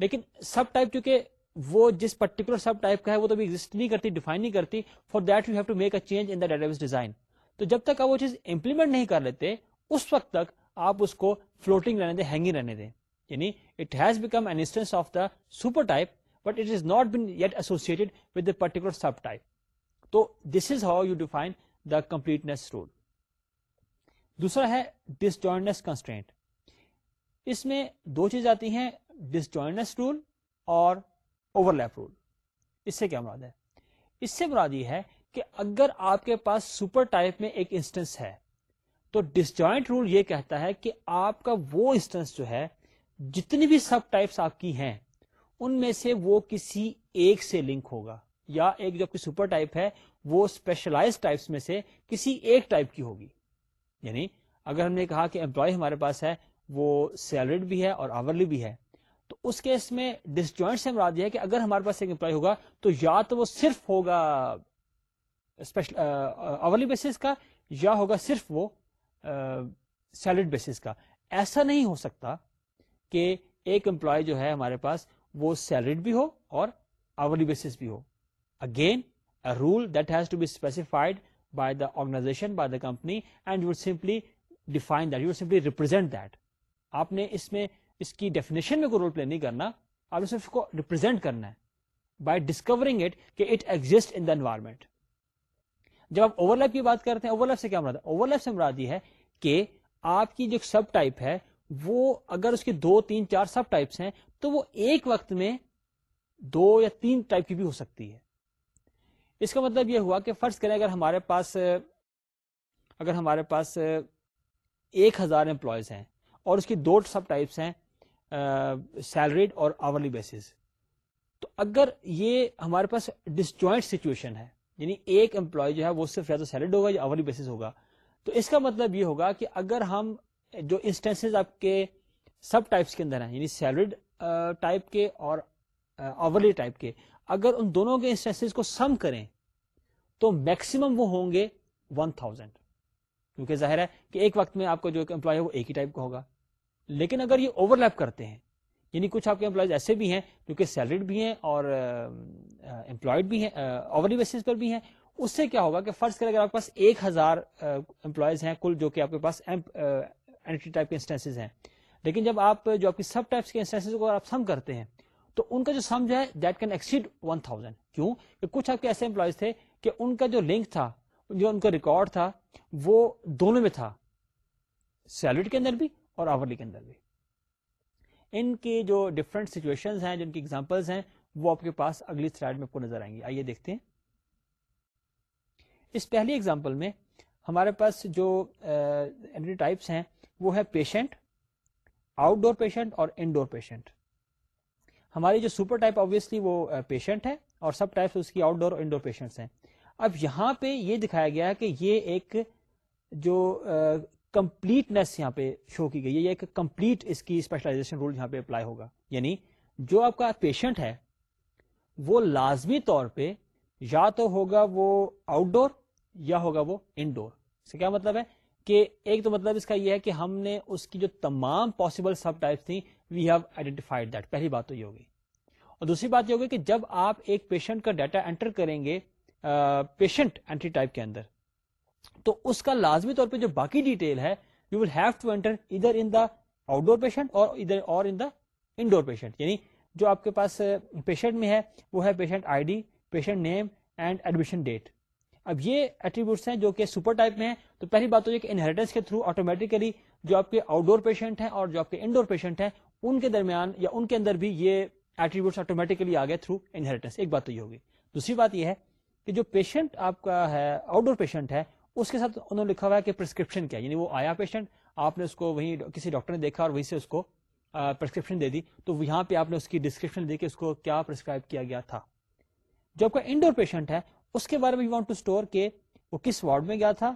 لیکن سب ٹائپ کیونکہ وہ جس پرٹیکولر سب ٹائپ کا ہے وہ تو ایگزٹ نہیں کرتی ڈیفائن نہیں کرتی for that you have to make a change in the data design تو جب تک آپ وہ چیز امپلیمنٹ نہیں کر لیتے اس وقت تک آپ اس کو فلوٹنگ رہنے دیں ہینگنگ رہنے دیں یعنی it has become an instance of the super type but it is not been yet associated with the particular sub type تو this is how you define the completeness rule دوسرا ہے ڈس joins constant اس میں دو چیز آتی ہیں ڈس joins rule اور overlap rule اس سے کیا مراد ہے اس سے مراد یہ ہے کہ اگر آپ کے پاس سپر ٹائپ میں ایک انسٹنس ہے تو ڈسجوائنٹ رول یہ کہتا ہے کہ آپ کا وہ انسٹنس جو ہے جتنی بھی سب ٹائپس آپ کی ہیں ان میں سے وہ کسی ایک سے لنک ہوگا یا ایک جو آپ کی سپر ٹائپ ہے وہ اسپیشلائز ٹائپس میں سے کسی ایک ٹائپ کی ہوگی یعنی اگر ہم نے کہا کہ امپلائی ہمارے پاس ہے وہ سیلریڈ بھی ہے اور آورلی بھی ہے تو اس کیس میں ڈس جوائنٹ سے مراد یہ ہے کہ اگر ہمارے پاس ایک امپلائی ہوگا تو یا تو وہ صرف ہوگا اسپیشل آورلی بیسس کا یا ہوگا صرف وہ سیلڈ بیسس کا ایسا نہیں ہو سکتا کہ ایک امپلائی جو ہے ہمارے پاس وہ سیلریڈ بھی ہو اور آورلی بیسس بھی ہو again a rule that has to be specified by the organization by the company and you simply define that you simply represent that آپ نے اس میں اس کی ڈیفینیشن میں کوئی رول پلے نہیں کرنا آپ نے اس کو ریپرزینٹ کرنا ہے بائی ڈسکورنگ اٹ کہ it exists in the environment جب آپ اوور لیپ کی بات کرتے ہیں اوور لیپ سے کیا ہے اوور لیپ سے یہ ہے کہ آپ کی جو سب ٹائپ ہے وہ اگر اس کے دو تین چار سب ٹائپس ہیں تو وہ ایک وقت میں دو یا تین ٹائپ کی بھی ہو سکتی ہے اس کا مطلب یہ ہوا کہ فرض کریں اگر ہمارے پاس اگر ہمارے پاس ایک ہزار امپلائیز ہیں اور اس کی دو سب ٹائپس ہیں سیلریڈ اور آورلی بیسز تو اگر یہ ہمارے پاس ڈسجوائنٹ سچویشن ہے یعنی ایک امپلائی جو ہے وہ صرف یا تو سیلڈ ہوگا یا آورلی بیسس ہوگا تو اس کا مطلب یہ ہوگا کہ اگر ہم جو انسٹینس آپ کے سب ٹائپس کے اندر ہیں یعنی سیلڈ ٹائپ کے اور آورلی ٹائپ کے اگر ان دونوں کے انسٹینس کو سم کریں تو میکسیمم وہ ہوں گے ون تھاؤزینڈ کیونکہ ظاہر ہے کہ ایک وقت میں آپ کا جو امپلائی ہے وہ ایک ہی ٹائپ کا ہوگا لیکن اگر یہ اوور لیپ کرتے ہیں یعنی کچھ آپ کے امپلائیز ایسے بھی ہیں جو کہ سیلریڈ بھی ہیں اور امپلائڈ بھی ہیں اوورلی بیسس پر بھی ہیں اس سے کیا ہوگا کہ فرض کریں اگر آپ کے پاس ایک ہزار امپلائیز ہیں کل جو کہ آپ کے پاس ٹائپ کے انسٹنسز ہیں لیکن جب آپ جو آپ کی سب ٹائپس کے انسٹنس کو آپ سم کرتے ہیں تو ان کا جو سم جو ہے that can exceed one thousand کیوں کہ کچھ آپ کے ایسے امپلائیز تھے کہ ان کا جو لنک تھا جو ان کا ریکارڈ تھا وہ دونوں میں تھا سیلریڈ کے اندر بھی اور آورلی کے اندر بھی ان کی جو ڈفرنٹ سچویشن ہیں جن کی ایگزامپلس ہیں وہ آپ کے پاس اگلی سلائڈ میں آپ کو نظر آئیں گی آئیے دیکھتے ہیں اس پہلی ایگزامپل میں ہمارے پاس جو ٹائپس ہیں وہ ہے پیشنٹ آؤٹ ڈور پیشنٹ اور انڈور پیشنٹ ہماری جو سپر ٹائپ آبویسلی وہ پیشنٹ ہے اور سب ٹائپس اس کی آؤٹ ڈور اور انڈور پیشنٹس ہیں اب یہاں پہ یہ دکھایا گیا ہے کہ یہ ایک جو کمپلیٹنیس یہاں پہ شو کی گئی ہے ایک کمپلیٹ اس کی اسپیشلائزیشن رول یہاں پہ اپلائی ہوگا یعنی جو آپ کا پیشنٹ ہے وہ لازمی طور پہ یا تو ہوگا وہ آؤٹ ڈور یا ہوگا وہ انڈور کیا مطلب ہے کہ ایک تو مطلب اس کا یہ ہے کہ ہم نے اس کی جو تمام پاسبل سب ٹائپ تھیں وی ہیو آئیڈینٹیفائڈ دیٹ پہلی بات تو یہ ہوگی اور دوسری بات یہ ہوگی کہ جب آپ ایک پیشنٹ کا ڈیٹا انٹر کریں گے پیشنٹ انٹری ٹائپ کے اندر تو اس کا لازمی طور پہ جو باقی ڈیٹیل ہے you will have to enter either in the out door patient اور ادھر اور ان دا انڈور پیشنٹ یعنی جو آپ کے پاس پیشنٹ uh, میں ہے وہ ہے patient I D patient name and admission date اب یہ ایٹریبیوٹس ہیں جو کہ سپر ٹائپ میں ہیں تو پہلی بات تو یہ کہ انہیریٹنس کے تھرو آٹومیٹکلی جو آپ کے آؤٹ ڈور پیشنٹ ہیں اور جو آپ کے انڈور پیشنٹ ہیں ان کے درمیان یا ان کے اندر بھی یہ ایٹریبیوٹس آٹومیٹکلی آ گئے تھرو انہیریٹنس ایک بات تو یہ ہوگی دوسری بات یہ ہے کہ جو پیشنٹ آپ کا ہے آؤٹ ڈور پیشنٹ ہے اس کے ساتھ انہوں نے لکھا ہوا ہے کہ پرسکرپشن کیا یعنی وہ آیا پیشنٹ آپ نے اس کو وہیں کسی ڈاکٹر نے دیکھا اور وہیں سے اس کو پرسکرپشن دے دی تو یہاں پہ آپ نے اس کی ڈسکرپشن دی کہ اس کو کیا پرسکرائب کیا گیا تھا جو آپ کا انڈور پیشنٹ ہے اس کے بارے میں یو وانٹ ٹو اسٹور کہ وہ کس وارڈ میں گیا تھا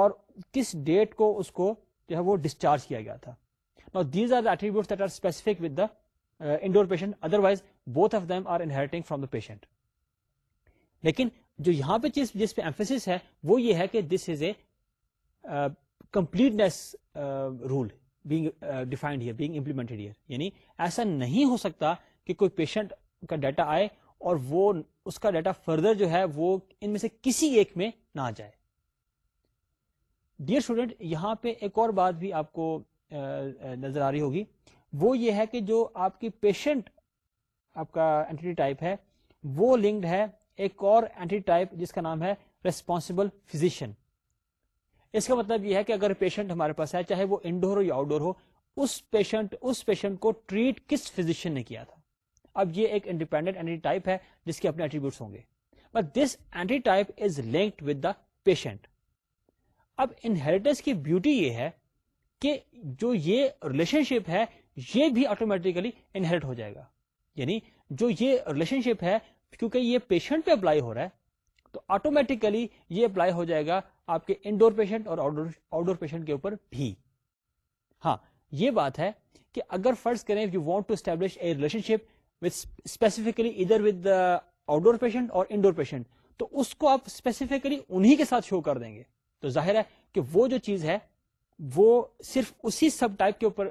اور کس ڈیٹ کو اس کو جو ہے وہ ڈسچارج کیا گیا تھا these are attribute that are specific with the indoor patient otherwise both of them are inheriting from the patient لیکن جو یہاں پہ چیز جس پہ ایمفیس ہے وہ یہ ہے کہ this is a completeness rule being defined here being here یعنی ایسا نہیں ہو سکتا کہ کوئی پیشنٹ کا ڈیٹا آئے اور وہ اس کا ڈیٹا فردر جو ہے وہ ان میں سے کسی ایک میں نہ جائے ڈیئر اسٹوڈینٹ یہاں پہ ایک اور بات بھی آپ کو uh, uh, نظر آ رہی ہوگی وہ یہ ہے کہ جو آپ کی پیشنٹ آپ کا ٹائپ ہے وہ لنکڈ ہے ایک اور اینٹی ٹائپ جس کا نام ہے ریسپانسبل فزیشین اس کا مطلب یہ ہے کہ اگر پیشنٹ ہمارے پاس ہے چاہے وہ انڈور ہو یا آؤٹ ڈور پیشنٹ کو ٹریٹ کس فزیشین نے کیا تھا اب یہ ایک انڈیپینڈنٹ اینٹی ٹائپ ہے جس کے اپنے ایٹریبیوٹس ہوں گے but this entity type is linked with the patient اب انہیریٹنس کی بیوٹی یہ ہے کہ جو یہ ریلیشن شپ ہے یہ بھی آٹومیٹیکلی انہیریٹ ہو جائے گا یعنی جو یہ ریلیشن شپ ہے کیونکہ یہ پیشنٹ پہ اپلائی ہو رہا ہے تو آٹومیٹکلی یہ اپلائی ہو جائے گا آپ کے انڈور پیشنٹ اور آؤٹ ڈور پیشنٹ کے اوپر بھی ہاں یہ بات ہے کہ اگر فرض کریں you want to establish a relationship with specifically either with outdoor patient or indoor patient تو اس کو آپ اسپیسیفکلی انہی کے ساتھ شو کر دیں گے تو ظاہر ہے کہ وہ جو چیز ہے وہ صرف اسی سب ٹائپ کے اوپر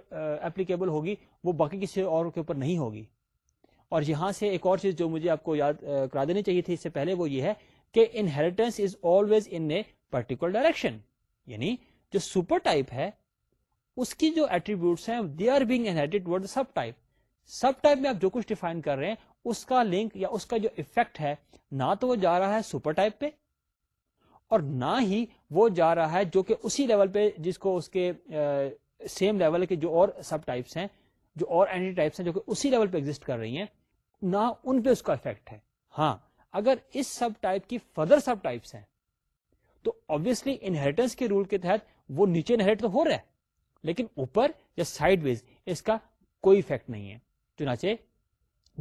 اپلیکیبل ہوگی وہ باقی کسی اور کے اوپر نہیں ہوگی اور یہاں سے ایک اور چیز جو مجھے آپ کو یاد کرا دینی چاہیے تھی اس سے پہلے وہ یہ ہے کہ inheritance is always in a particular direction یعنی جو سپر ٹائپ ہے اس کی جو ایٹریبیوٹس ہیں they are being ward sub type sub type میں آپ جو کچھ ڈیفائن کر رہے ہیں اس کا لنک یا اس کا جو افیکٹ ہے نہ تو وہ جا رہا ہے سپر ٹائپ پہ اور نہ ہی وہ جا رہا ہے جو کہ اسی لیول پہ جس کو اس کے سیم لیول کے جو اور سب ٹائپس ہیں جو اور اینٹی ٹائپس ہیں جو کہ اسی لیول پہ ایگزٹ کر رہی ہیں نہ ان پہ اس کا افیکٹ ہے ہاں اگر اس سب ٹائپ کی فردر سب ٹائپس ہیں تو تو انہیریٹنس کے کے رول تحت وہ نیچے انہیریٹ ہو رہا ہے لیکن اوپر یا سائڈ ویز اس کا کوئی افیکٹ نہیں ہے چنانچہ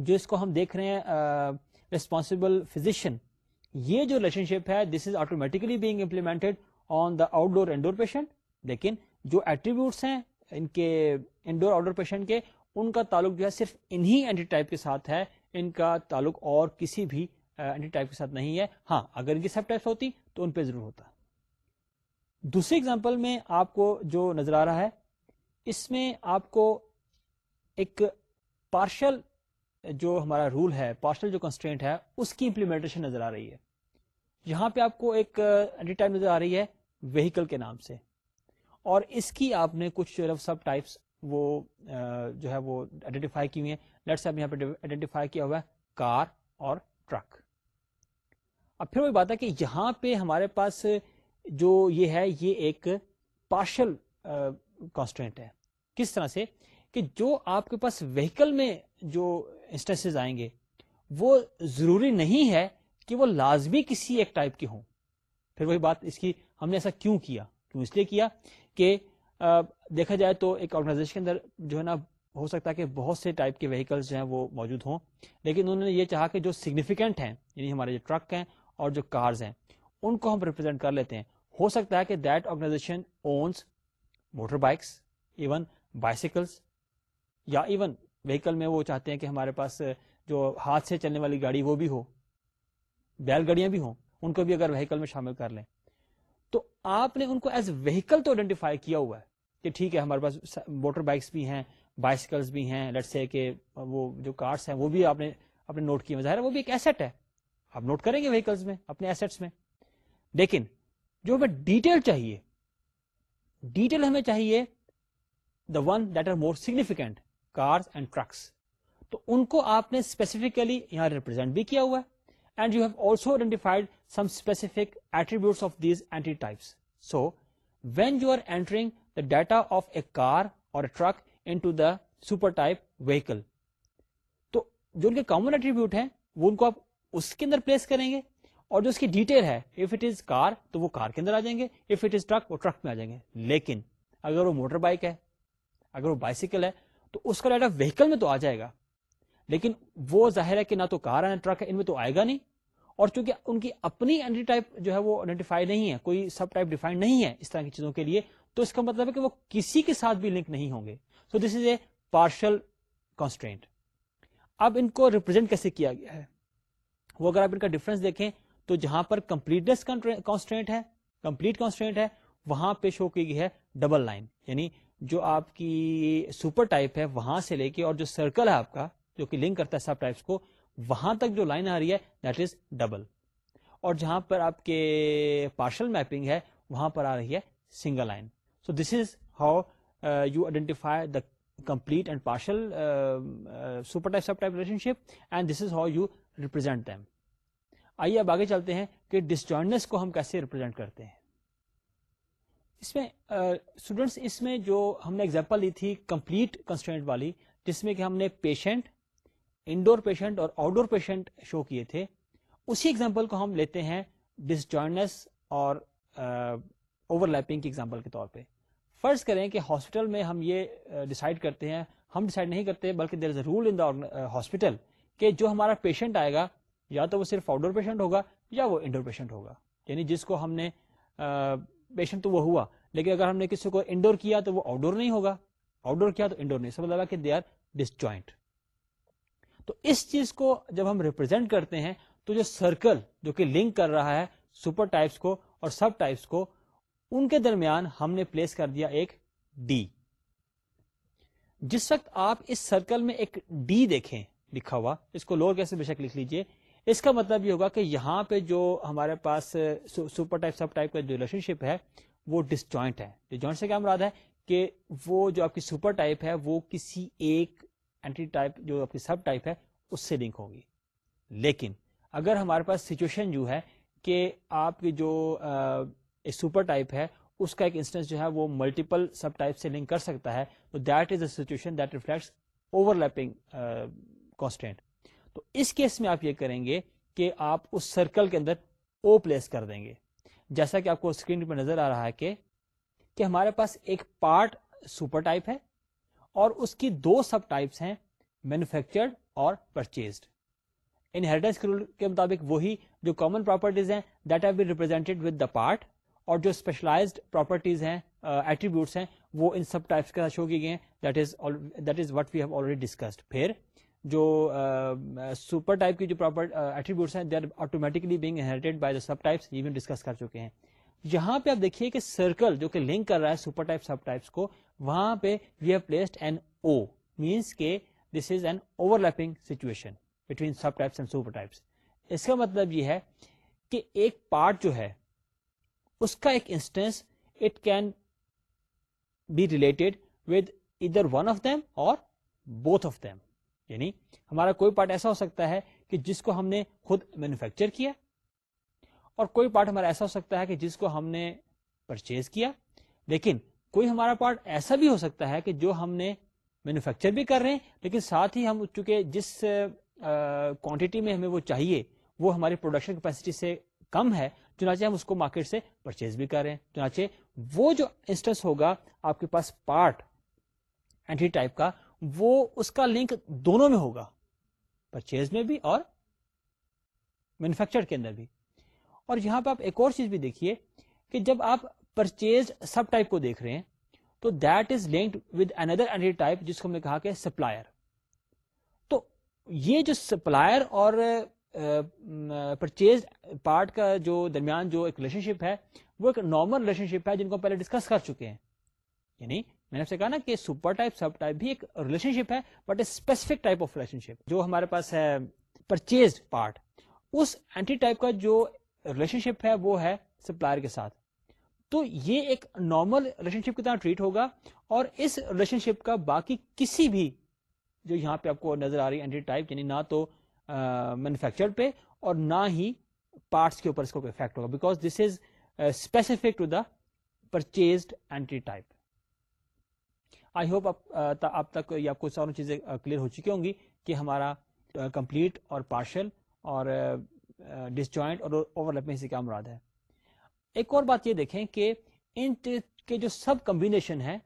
جو اس کو ہم دیکھ رہے ہیں ریسپانسبل فزیشین یہ جو ریلیشن شپ ہے this is automatically being implement on the outdoor indoor patient لیکن جو ایٹریبیوٹس ہیں ان کے انڈور آؤٹ ڈور پیشنٹ کے ان کا تعلق جو ہے صرف انہی اینٹی ٹائپ کے ساتھ ہے ان کا تعلق اور کسی بھی اینٹی ٹائپ کے ساتھ نہیں ہے ہاں اگر ان کی سب ٹائپس ہوتی تو ان پہ ضرور ہوتا دوسری اگزامپل میں آپ کو جو نظر آ رہا ہے اس میں آپ کو ایک پارشل جو ہمارا رول ہے پارشل جو کنسٹینٹ ہے اس کی امپلیمنٹیشن نظر آ رہی ہے یہاں پہ آپ کو ایک اینٹی ٹائپ نظر آ رہی ہے وہیکل کے نام سے اور اس کی آپ نے کچھ سب ٹائپس وہ جو ہے وہ آئیڈینٹیفائی کی ہوئی ہیں لیٹس اب یہاں پہ آئیڈینٹیفائی کیا ہوا ہے کار اور ٹرک اب پھر وہی بات ہے کہ یہاں پہ ہمارے پاس جو یہ ہے یہ ایک پارشل کانسٹینٹ ہے کس طرح سے کہ جو آپ کے پاس وہیکل میں جو انسٹنسز آئیں گے وہ ضروری نہیں ہے کہ وہ لازمی کسی ایک ٹائپ کے ہوں پھر وہی بات اس کی ہم نے ایسا کیوں کیا کیوں اس لیے کیا کہ دیکھا جائے تو ایک آرگنائزیشن کے اندر جو ہے نا ہو سکتا ہے کہ بہت سے ٹائپ کے وہیکلس ہیں وہ موجود ہوں لیکن انہوں نے یہ چاہا کہ جو سگنیفیکینٹ ہیں یعنی ہمارے جو ٹرک ہیں اور جو کارز ہیں ان کو ہم ریپرزینٹ کر لیتے ہیں ہو سکتا ہے کہ that organisation owns motor bikes even bicycles یا ایون وہیکل میں وہ چاہتے ہیں کہ ہمارے پاس جو ہاتھ سے چلنے والی گاڑی وہ بھی ہو بیل گاڑیاں بھی ہوں ان کو بھی اگر وہیکل میں شامل کر لیں تو آپ نے ان کو ایز ویکل تو آئیڈینٹیفائی کیا ہوا ہے کہ ٹھیک ہے ہمارے پاس موٹر بائکس بھی ہیں بائسیکلس بھی ہیں لٹ سے کہ وہ جو کارس ہیں وہ بھی آپ نے نوٹ ظاہر ہے وہ بھی ایک ایسٹ ہے آپ نوٹ کریں گے میں میں اپنے ایسٹس لیکن جو ہمیں ڈیٹیل چاہیے ڈیٹیل ہمیں چاہیے the one that are more significant cars and trucks تو ان کو آپ نے اسپیسیفکلی یہاں ریپرزینٹ بھی کیا ہوا ہے and you have also identified some specific attribute these entity types so when you are entering data of a اور ڈیٹا ویکل میں تو آ جائے گا لیکن وہ ظاہر ہے کہ نہ تو کار ہے نہ ٹرک ان میں تو آئے گا نہیں اور چونکہ ان کی اپنی جو ہے وہ نہیں ہے کوئی سب ٹائپ ڈیفائن نہیں ہے اس طرح کی چیزوں کے لیے تو اس کا مطلب ہے کہ وہ کسی کے ساتھ بھی لنک نہیں ہوں گے سو this is a partial constant اب ان کو ریپرزینٹ کیسے کیا گیا ہے وہ اگر آپ ان کا ڈفرنس دیکھیں تو جہاں پر کمپلیٹنس کانسٹینٹ کانسٹینٹ ہے کمپلیٹ ہے وہاں پہ شو کی گئی ہے ڈبل لائن یعنی جو آپ کی سپر ٹائپ ہے وہاں سے لے کے اور جو سرکل ہے آپ کا جو کہ لنک کرتا ہے سب ٹائپس کو وہاں تک جو لائن آ رہی ہے دیٹ از ڈبل اور جہاں پر آپ کے پارشل میپنگ ہے وہاں پر آ رہی ہے single line so this is how you identify the complete and partial super type type sub relationship and this is how you represent them آئیے اب آگے چلتے ہیں کہ ڈسجوائنس کو ہم کیسے ریپرزینٹ کرتے ہیں اس میں اسٹوڈینٹس uh, اس میں جو ہم نے ایگزامپل لی تھی کمپلیٹ کنسٹینٹ والی جس میں کہ ہم نے پیشنٹ انڈور پیشنٹ اور آؤٹ ڈور پیشنٹ شو کیے تھے اسی ایگزامپل کو ہم لیتے ہیں ڈسجوائنس اور اوور uh, لیپنگ کی ایگزامپل کے طور پہ فرض کریں کہ ہاسپٹل میں ہم یہ ڈسائڈ کرتے ہیں ہم ڈسائڈ نہیں کرتے بلکہ دیر از رول ان دا ہاسپٹل کہ جو ہمارا پیشنٹ آئے گا یا تو وہ صرف آؤٹ ڈور پیشنٹ ہوگا یا وہ انڈور پیشنٹ ہوگا یعنی جس کو ہم نے پیشنٹ تو وہ ہوا لیکن اگر ہم نے کسی کو انڈور کیا تو وہ آؤٹ ڈور نہیں ہوگا آؤٹ ڈور کیا تو انڈور نہیں سب لگا کہ دے آر ڈس جوائنٹ تو اس چیز کو جب ہم ریپرزینٹ کرتے ہیں تو جو سرکل جو کہ لنک کر رہا ہے سپر ٹائپس کو اور سب ٹائپس کو ان کے درمیان ہم نے پلیس کر دیا ایک ڈی جس وقت آپ اس سرکل میں ایک ڈی دیکھیں لکھا ہوا اس کو لوور کیسے بے شک لکھ لیجئے اس کا مطلب یہ ہوگا کہ یہاں پہ جو ہمارے پاس سپر ٹائپ سب ٹائپ کا جو ریلیشن شپ ہے وہ ڈس جوائنٹ ہے جوائنٹ سے کیا مراد ہے کہ وہ جو آپ کی سپر ٹائپ ہے وہ کسی ایک اینٹی ٹائپ جو آپ کی سب ٹائپ ہے اس سے لنک ہوگی لیکن اگر ہمارے پاس سچویشن جو ہے کہ آپ کی جو اے سپر ٹائپ ہے اس کا ایک انسٹنس جو ہے وہ ملٹیپل سب ٹائپ سے لنک کر سکتا ہے تو that is a situation that reflects overlapping constant تو اس کیس میں آپ یہ کریں گے کہ آپ اس سرکل کے اندر او پلیس کر دیں گے جیسا کہ آپ کو اسکرین پہ نظر آ رہا ہے کہ, کہ ہمارے پاس ایک پارٹ سپر ٹائپ ہے اور اس کی دو سب ٹائپس ہیں مینوفیکچرڈ اور پرچیزڈ انہیریٹنس کے مطابق وہی جو کامن پراپرٹیز ہیں that have been represented with the part اور جو اسپیشلائزڈ پراپرٹیز ہیں ایٹریبیوٹس uh, ہیں وہ ان سب ٹائپس کے ساتھ شو کیے گئے ہیں that is that is what we have already discussed پھر جو سپر uh, ٹائپ کی جو پراپر ایٹریبیوٹس uh, ہیں they are automatically being inherited by the sub types یہ بھی ڈسکس کر چکے ہیں یہاں پہ آپ دیکھیے کہ سرکل جو کہ لنک کر رہا ہے سپر ٹائپ سب ٹائپس کو وہاں پہ we have placed an O means کے this is an overlapping situation between sub types and super types اس کا مطلب یہ ہے کہ ایک پارٹ جو ہے اس کا ایک instance it can be related with either one of or both of یعنی ہمارا کوئی پارٹ ایسا ہو سکتا ہے کہ جس کو ہم نے خود مینوفیکچر کیا اور کوئی پارٹ ہمارا ایسا ہو سکتا ہے کہ جس کو ہم نے پرچیز کیا لیکن کوئی ہمارا پارٹ ایسا بھی ہو سکتا ہے کہ جو ہم نے مینوفیکچر بھی کر رہے ہیں لیکن ساتھ ہی ہم چونکہ جس کوانٹٹی میں ہمیں وہ چاہیے وہ ہماری پروڈکشن کیپیسٹی سے کم ہے چنانچہ ہم اس کو مارکیٹ سے پرچیز بھی کر رہے ہیں چنانچہ وہ جو انسٹنس ہوگا آپ کے پاس پارٹ اینٹری ٹائپ کا وہ اس کا لنک دونوں میں ہوگا پرچیز میں بھی اور مینوفیکچر کے اندر بھی اور یہاں پہ آپ ایک اور چیز بھی دیکھیے کہ جب آپ پرچیز سب ٹائپ کو دیکھ رہے ہیں تو دیٹ از لنکڈ ود اندر اینٹری ٹائپ جس کو ہم نے کہا کہ سپلائر تو یہ جو سپلائر اور پرچیز پارٹ کا جو درمیان جو ایک ریلیشن شپ ہے وہ ایک نارمل ریلیشن شپ ہے جن کو پہلے ڈسکس کر چکے ہیں یعنی میں نے آپ سے کہا نا کہ super type type type sub بھی ایک ریلیشن ریلیشن شپ شپ ہے بٹ اے اسپیسیفک آف جو ہمارے پاس ہے پرچیز پارٹ اس اینٹی ٹائپ کا جو ریلیشن شپ ہے وہ ہے سپلائر کے ساتھ تو یہ ایک نارمل ریلیشن شپ کی طرح ٹریٹ ہوگا اور اس ریلیشن شپ کا باقی کسی بھی جو یہاں پہ آپ کو نظر آ رہی ہے اینٹی ٹائپ یعنی نہ تو مینوفیکچر پہ اور نہ ہی پارٹس کے اوپر اس کو افیکٹ ہوگا because this is specific to the purchased entry type I hope اب تک یا کچھ ساروں چیزیں کلیئر uh, ہو چکی ہوں گی کہ ہمارا کمپلیٹ uh, اور پارشل اور ڈس uh, جوائنٹ اور اوور لیپ میں سے کیا مراد ہے ایک اور بات یہ دیکھیں کہ ان کے جو سب کمبینیشن ہیں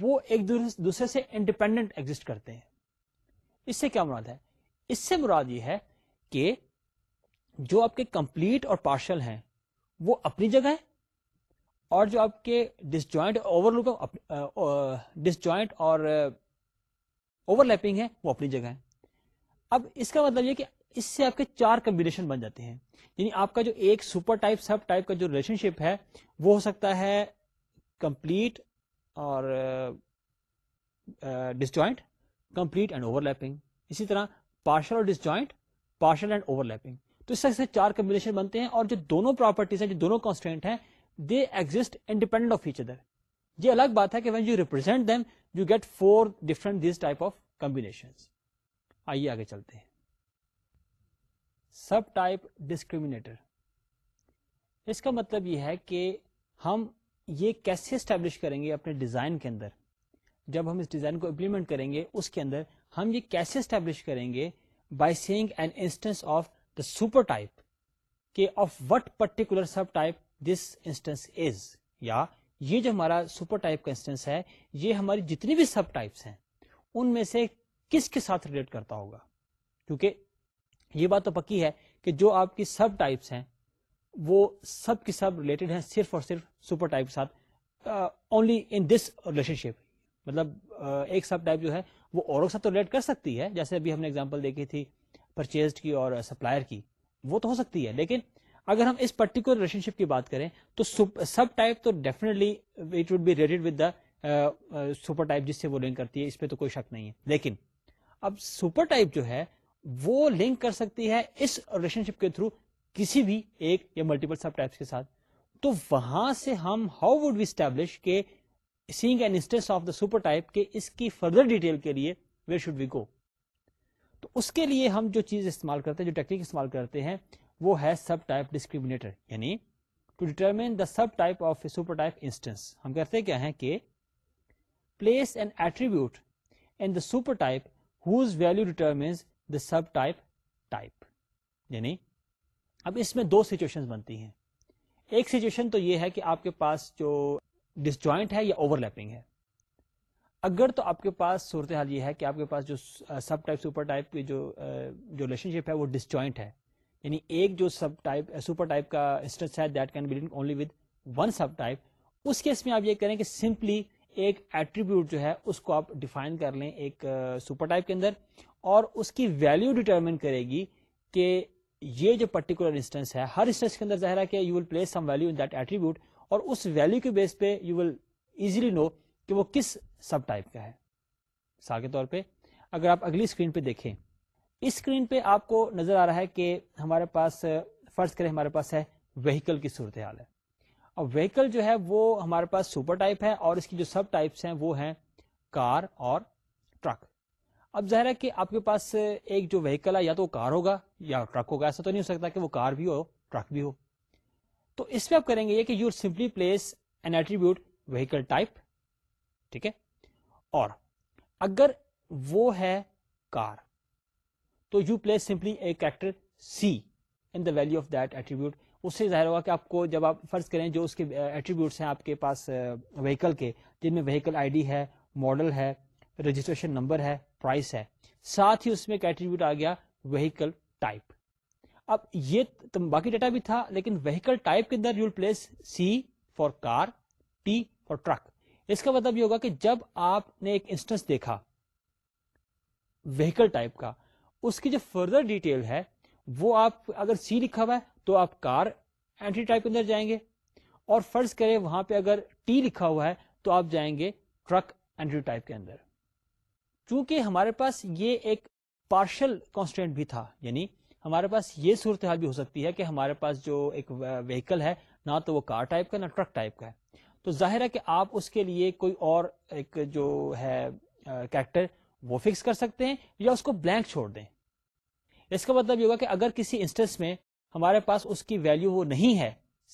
وہ ایک دوسرے سے انڈیپینڈنٹ ایگزٹ کرتے ہیں اس سے کیا مراد ہے اس سے مراد یہ ہے کہ جو آپ کے کمپلیٹ اور پارشل ہیں وہ اپنی جگہ ہے اور جو آپ کے اوور اوور اور لیپنگ ہے وہ اپنی جگہ ہے اب اس کا مطلب یہ کہ اس سے آپ کے چار کمبینیشن بن جاتے ہیں یعنی آپ کا جو ایک سپر ٹائپ سب ٹائپ کا جو ریلیشن شپ ہے وہ ہو سکتا ہے کمپلیٹ اور disjoint complete and overlapping اسی طرح پارشل اور disjoint partial and overlapping تو اس سے چار کمبنیشن بنتے ہیں اور جو دونوں پراپرٹیز ہیں جو دونوں کانسٹینٹ ہیں they exist independent of each other یہ الگ بات ہے کہ when you represent them you get four different these type of combination آئیے آگے چلتے ہیں سب ٹائپ ڈسکریمنیٹر اس کا مطلب یہ ہے کہ ہم یہ کیسے اسٹیبلش کریں گے اپنے ڈیزائن کے اندر جب ہم اس ڈیزائن کو امپلیمنٹ کریں گے اس کے اندر ہم یہ کیسے اسٹیبلش کریں گے by seeing an instance instance of of the super type type کہ what particular sub this is یا یہ جو ہمارا سپر ٹائپ کا انسٹنس ہے یہ ہماری جتنی بھی سب ٹائپس ہیں ان میں سے کس کے ساتھ ریلیٹ کرتا ہوگا کیونکہ یہ بات تو پکی ہے کہ جو آپ کی سب ٹائپس ہیں وہ سب کے سب ریلیٹڈ ہیں صرف اور صرف سپر ٹائپ کے ساتھ اونلی ان دس ریلیشن شپ مطلب ایک سب ٹائپ جو ہے وہ اوروں کے ساتھ تو ریلیٹ کر سکتی ہے جیسے ابھی ہم نے ایگزامپل دیکھی تھی پرچیزڈ کی اور سپلائر کی وہ تو ہو سکتی ہے لیکن اگر ہم اس پرٹیکولر ریلیشن شپ کی بات کریں تو سب ٹائپ تو definitely it would be related with the super type جس سے وہ لنک کرتی ہے اس پہ تو کوئی شک نہیں ہے لیکن اب سپر ٹائپ جو ہے وہ لنک کر سکتی ہے اس ریلیشن شپ کے تھرو کسی بھی ایک یا ملٹیپل سب ٹائپس کے ساتھ تو وہاں سے ہم ہاؤ وڈ بی اسٹیبلش کہ seeing an instance of the super type کہ اس کی فردر ڈیٹیل کے لیے ویئر شوڈ وی گو تو اس کے لیے ہم جو چیز استعمال کرتے ہیں جو ٹیکنیک استعمال کرتے ہیں وہ ہے سب ٹائپ ڈسکریمنیٹر یعنی to determine the sub type of super type instance ہم کہتے کیا ہیں کہ place an attribute in the super type whose value determines the sub type type یعنی اب اس میں دو سچویشن بنتی ہیں ایک سچویشن تو یہ ہے کہ آپ کے پاس جو ہے یا اوور لیپنگ ہے اگر تو آپ کے پاس صورتحال یہ ہے کہ آپ کے پاس جو سب ٹائپ ٹائپ سپر کے جو ریلیشن شپ ہے وہ ڈسجوائنٹ ہے یعنی ایک جو سب ٹائپ ٹائپ سپر کا انسٹنس ہے that can only with one sub type us case میں آپ یہ کریں کہ سمپلی ایک ایٹریبیوٹ جو ہے اس کو آپ ڈیفائن کر لیں ایک سپر ٹائپ کے اندر اور اس کی ویلو ڈیٹرمن کرے گی کہ یہ جو پرٹیکولر انسٹنس ہے ہر انسٹنس کے اندر ظاہر ہے کہ you will place some value that attribute اور اس ویلو کے بیس پہ یو ول ایزیلی نو کہ وہ کس سب ٹائپ کا ہے مثال کے طور پہ اگر آپ اگلی اسکرین پہ دیکھیں اس اسکرین پہ آپ کو نظر آ رہا ہے کہ ہمارے پاس فرض کریں ہمارے پاس ہے وہیکل کی صورت حال ہے اور وہیکل جو ہے وہ ہمارے پاس سپر ٹائپ ہے اور اس کی جو سب ٹائپس ہیں وہ ہیں کار اور ٹرک اب ظاہر ہے کہ آپ کے پاس ایک جو ویکل ہے یا تو کار ہوگا یا ٹرک ہوگا ایسا تو نہیں ہو سکتا کہ وہ کار بھی ہو ٹرک بھی ہو تو اس میں آپ کریں گے یہ کہ you simply place an attribute vehicle type ٹھیک ہے اور اگر وہ ہے کار تو you place simply a character C in the value of that attribute اس سے ظاہر ہوگا کہ آپ کو جب آپ فرض کریں جو اس کے ایٹریبیوٹس ہیں آپ کے پاس وہیکل کے جن میں وہیکل آئی ڈی ہے ماڈل ہے رجسٹریشن نمبر ہے پرائس ہے ساتھ ہی اس میں ایک ایٹریبیوٹ آ گیا وہیکل ٹائپ اب یہ باقی ڈیٹا بھی تھا لیکن وہیکل ٹائپ کے اندر you place C for car T for truck اس کا مطلب یہ ہوگا کہ جب آپ نے ایک انسٹنس دیکھا ویکل ٹائپ کا اس کی جو فردر ڈیٹیل ہے وہ آپ اگر سی لکھا ہوا ہے تو آپ کار اینٹری ٹائپ کے اندر جائیں گے اور فرض کریں وہاں پہ اگر ٹی لکھا ہوا ہے تو آپ جائیں گے ٹرک اینٹری ٹائپ کے اندر چونکہ ہمارے پاس یہ ایک پارشل کانسٹینٹ بھی تھا یعنی ہمارے پاس یہ صورتحال بھی ہو سکتی ہے کہ ہمارے پاس جو ایک وہیکل ہے نہ تو وہ کار ٹائپ کا نہ ٹرک ٹائپ کا ہے تو ظاہر ہے کہ آپ اس کے لیے کوئی اور ایک جو ہے کیریکٹر وہ فکس کر سکتے ہیں یا اس کو بلینک چھوڑ دیں اس کا مطلب یہ ہوگا کہ اگر کسی انسٹنس میں ہمارے پاس اس کی ویلو وہ نہیں ہے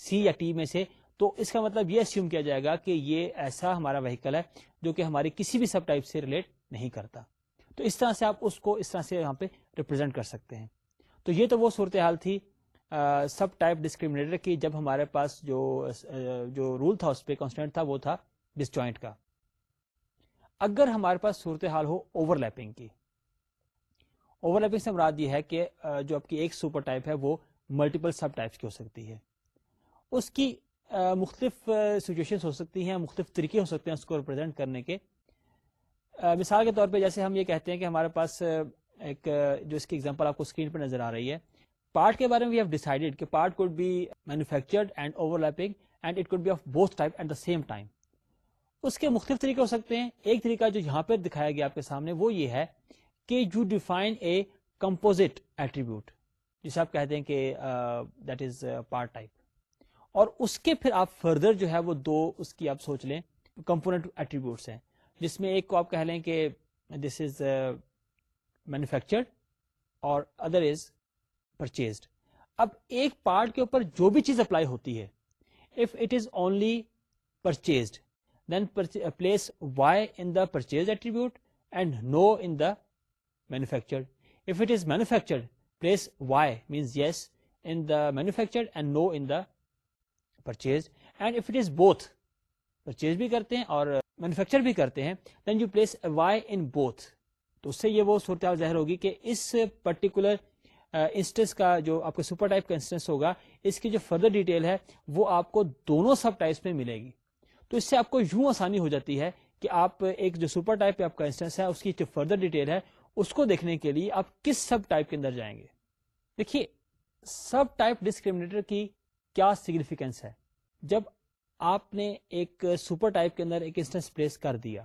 سی یا ٹی میں سے تو اس کا مطلب یہ اسیوم کیا جائے گا کہ یہ ایسا ہمارا وہیکل ہے جو کہ ہماری کسی بھی سب ٹائپ سے ریلیٹ نہیں کرتا تو اس طرح سے آپ اس کو اس طرح سے یہاں پہ ریپرزینٹ کر سکتے ہیں تو یہ تو وہ صورتحال تھی سب ٹائپ ڈسکریمنیٹر کی جب ہمارے پاس جو جو رول تھا اس پہ کانسٹنٹ تھا وہ تھا ڈس جوائنٹ کا اگر ہمارے پاس صورتحال ہو اوور لیپنگ کی اوور لیپنگ سے مراد یہ ہے کہ جو آپ کی ایک سپر ٹائپ ہے وہ ملٹیپل سب ٹائپس کی ہو سکتی ہے اس کی مختلف سچویشن ہو سکتی ہیں مختلف طریقے ہو سکتے ہیں اس کو ریپرزینٹ کرنے کے مثال کے طور پہ جیسے ہم یہ کہتے ہیں کہ ہمارے پاس ایک جو اس کی ایگزامپل آپ کو اسکرین پہ نظر آ رہی ہے پارٹ کے بارے میں part could be manufactured and overlapping and it could be of both type at the same time اس کے مختلف طریقے ہو سکتے ہیں ایک طریقہ جو یہاں پہ دکھایا گیا آپ کے سامنے وہ یہ ہے کہ you define a composite attribute جسے آپ کہتے ہیں کہ دیٹ از پارٹ ٹائپ اور اس کے پھر آپ فردر جو ہے وہ دو اس کی آپ سوچ لیں کمپوننٹ ایٹریبیوٹس ہیں جس میں ایک کو آپ کہہ لیں کہ دس از مینوفیکچرڈ اور ادر از پرچیزڈ اب ایک پارٹ کے اوپر جو بھی چیز اپلائی ہوتی ہے if it is only purchased then place Y in the purchase attribute and no in the manufactured if it is manufactured place Y means yes in the manufactured and no in the purchase and if it is both purchase بھی کرتے ہیں اور manufacture بھی کرتے ہیں then you place Y in both تو اس سے یہ وہ صورتحال ظاہر ہوگی کہ اس پرٹیکولر انسٹنس کا جو آپ کے سپر ٹائپ کا انسٹنس ہوگا اس کی جو فردر ڈیٹیل ہے وہ آپ کو دونوں سب ٹائپس میں ملے گی تو اس سے آپ کو یوں آسانی ہو جاتی ہے کہ آپ ایک جو سپر ٹائپ آپ کا انسٹنس ہے اس کی جو فردر ڈیٹیل ہے اس کو دیکھنے کے لیے آپ کس سب ٹائپ کے اندر جائیں گے دیکھیے سب ٹائپ ڈسکریمنیٹر کی کیا سگنیفیکینس ہے جب آپ نے ایک سپر ٹائپ کے اندر ایک انسٹنس پلیس کر دیا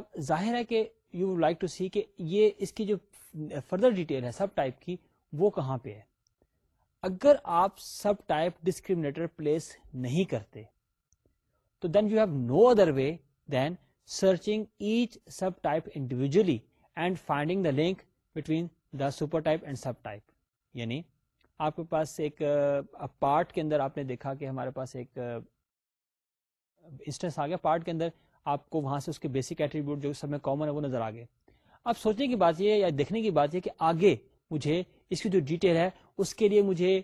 اب ظاہر ہے کہ you would like to see کہ یہ اس کی جو فردر ڈیٹیل ہے سب ٹائپ کی وہ کہاں پہ ہے اگر آپ سب ٹائپ ڈسکریمنیٹر پلیس نہیں کرتے تو then you have no other way then searching each sub type individually and finding the link between the super type and sub type یعنی آپ کے پاس ایک پارٹ کے اندر آپ نے دیکھا کہ ہمارے پاس ایک انسٹنس آ گیا پارٹ کے اندر آپ کو وہاں سے اس کے بیسک ایٹریبیوٹ جو سب میں کامن ہے وہ نظر آ گئے اب سوچنے کی بات یہ یا دیکھنے کی بات یہ کہ آگے مجھے اس کی جو ڈیٹیل ہے اس کے لیے مجھے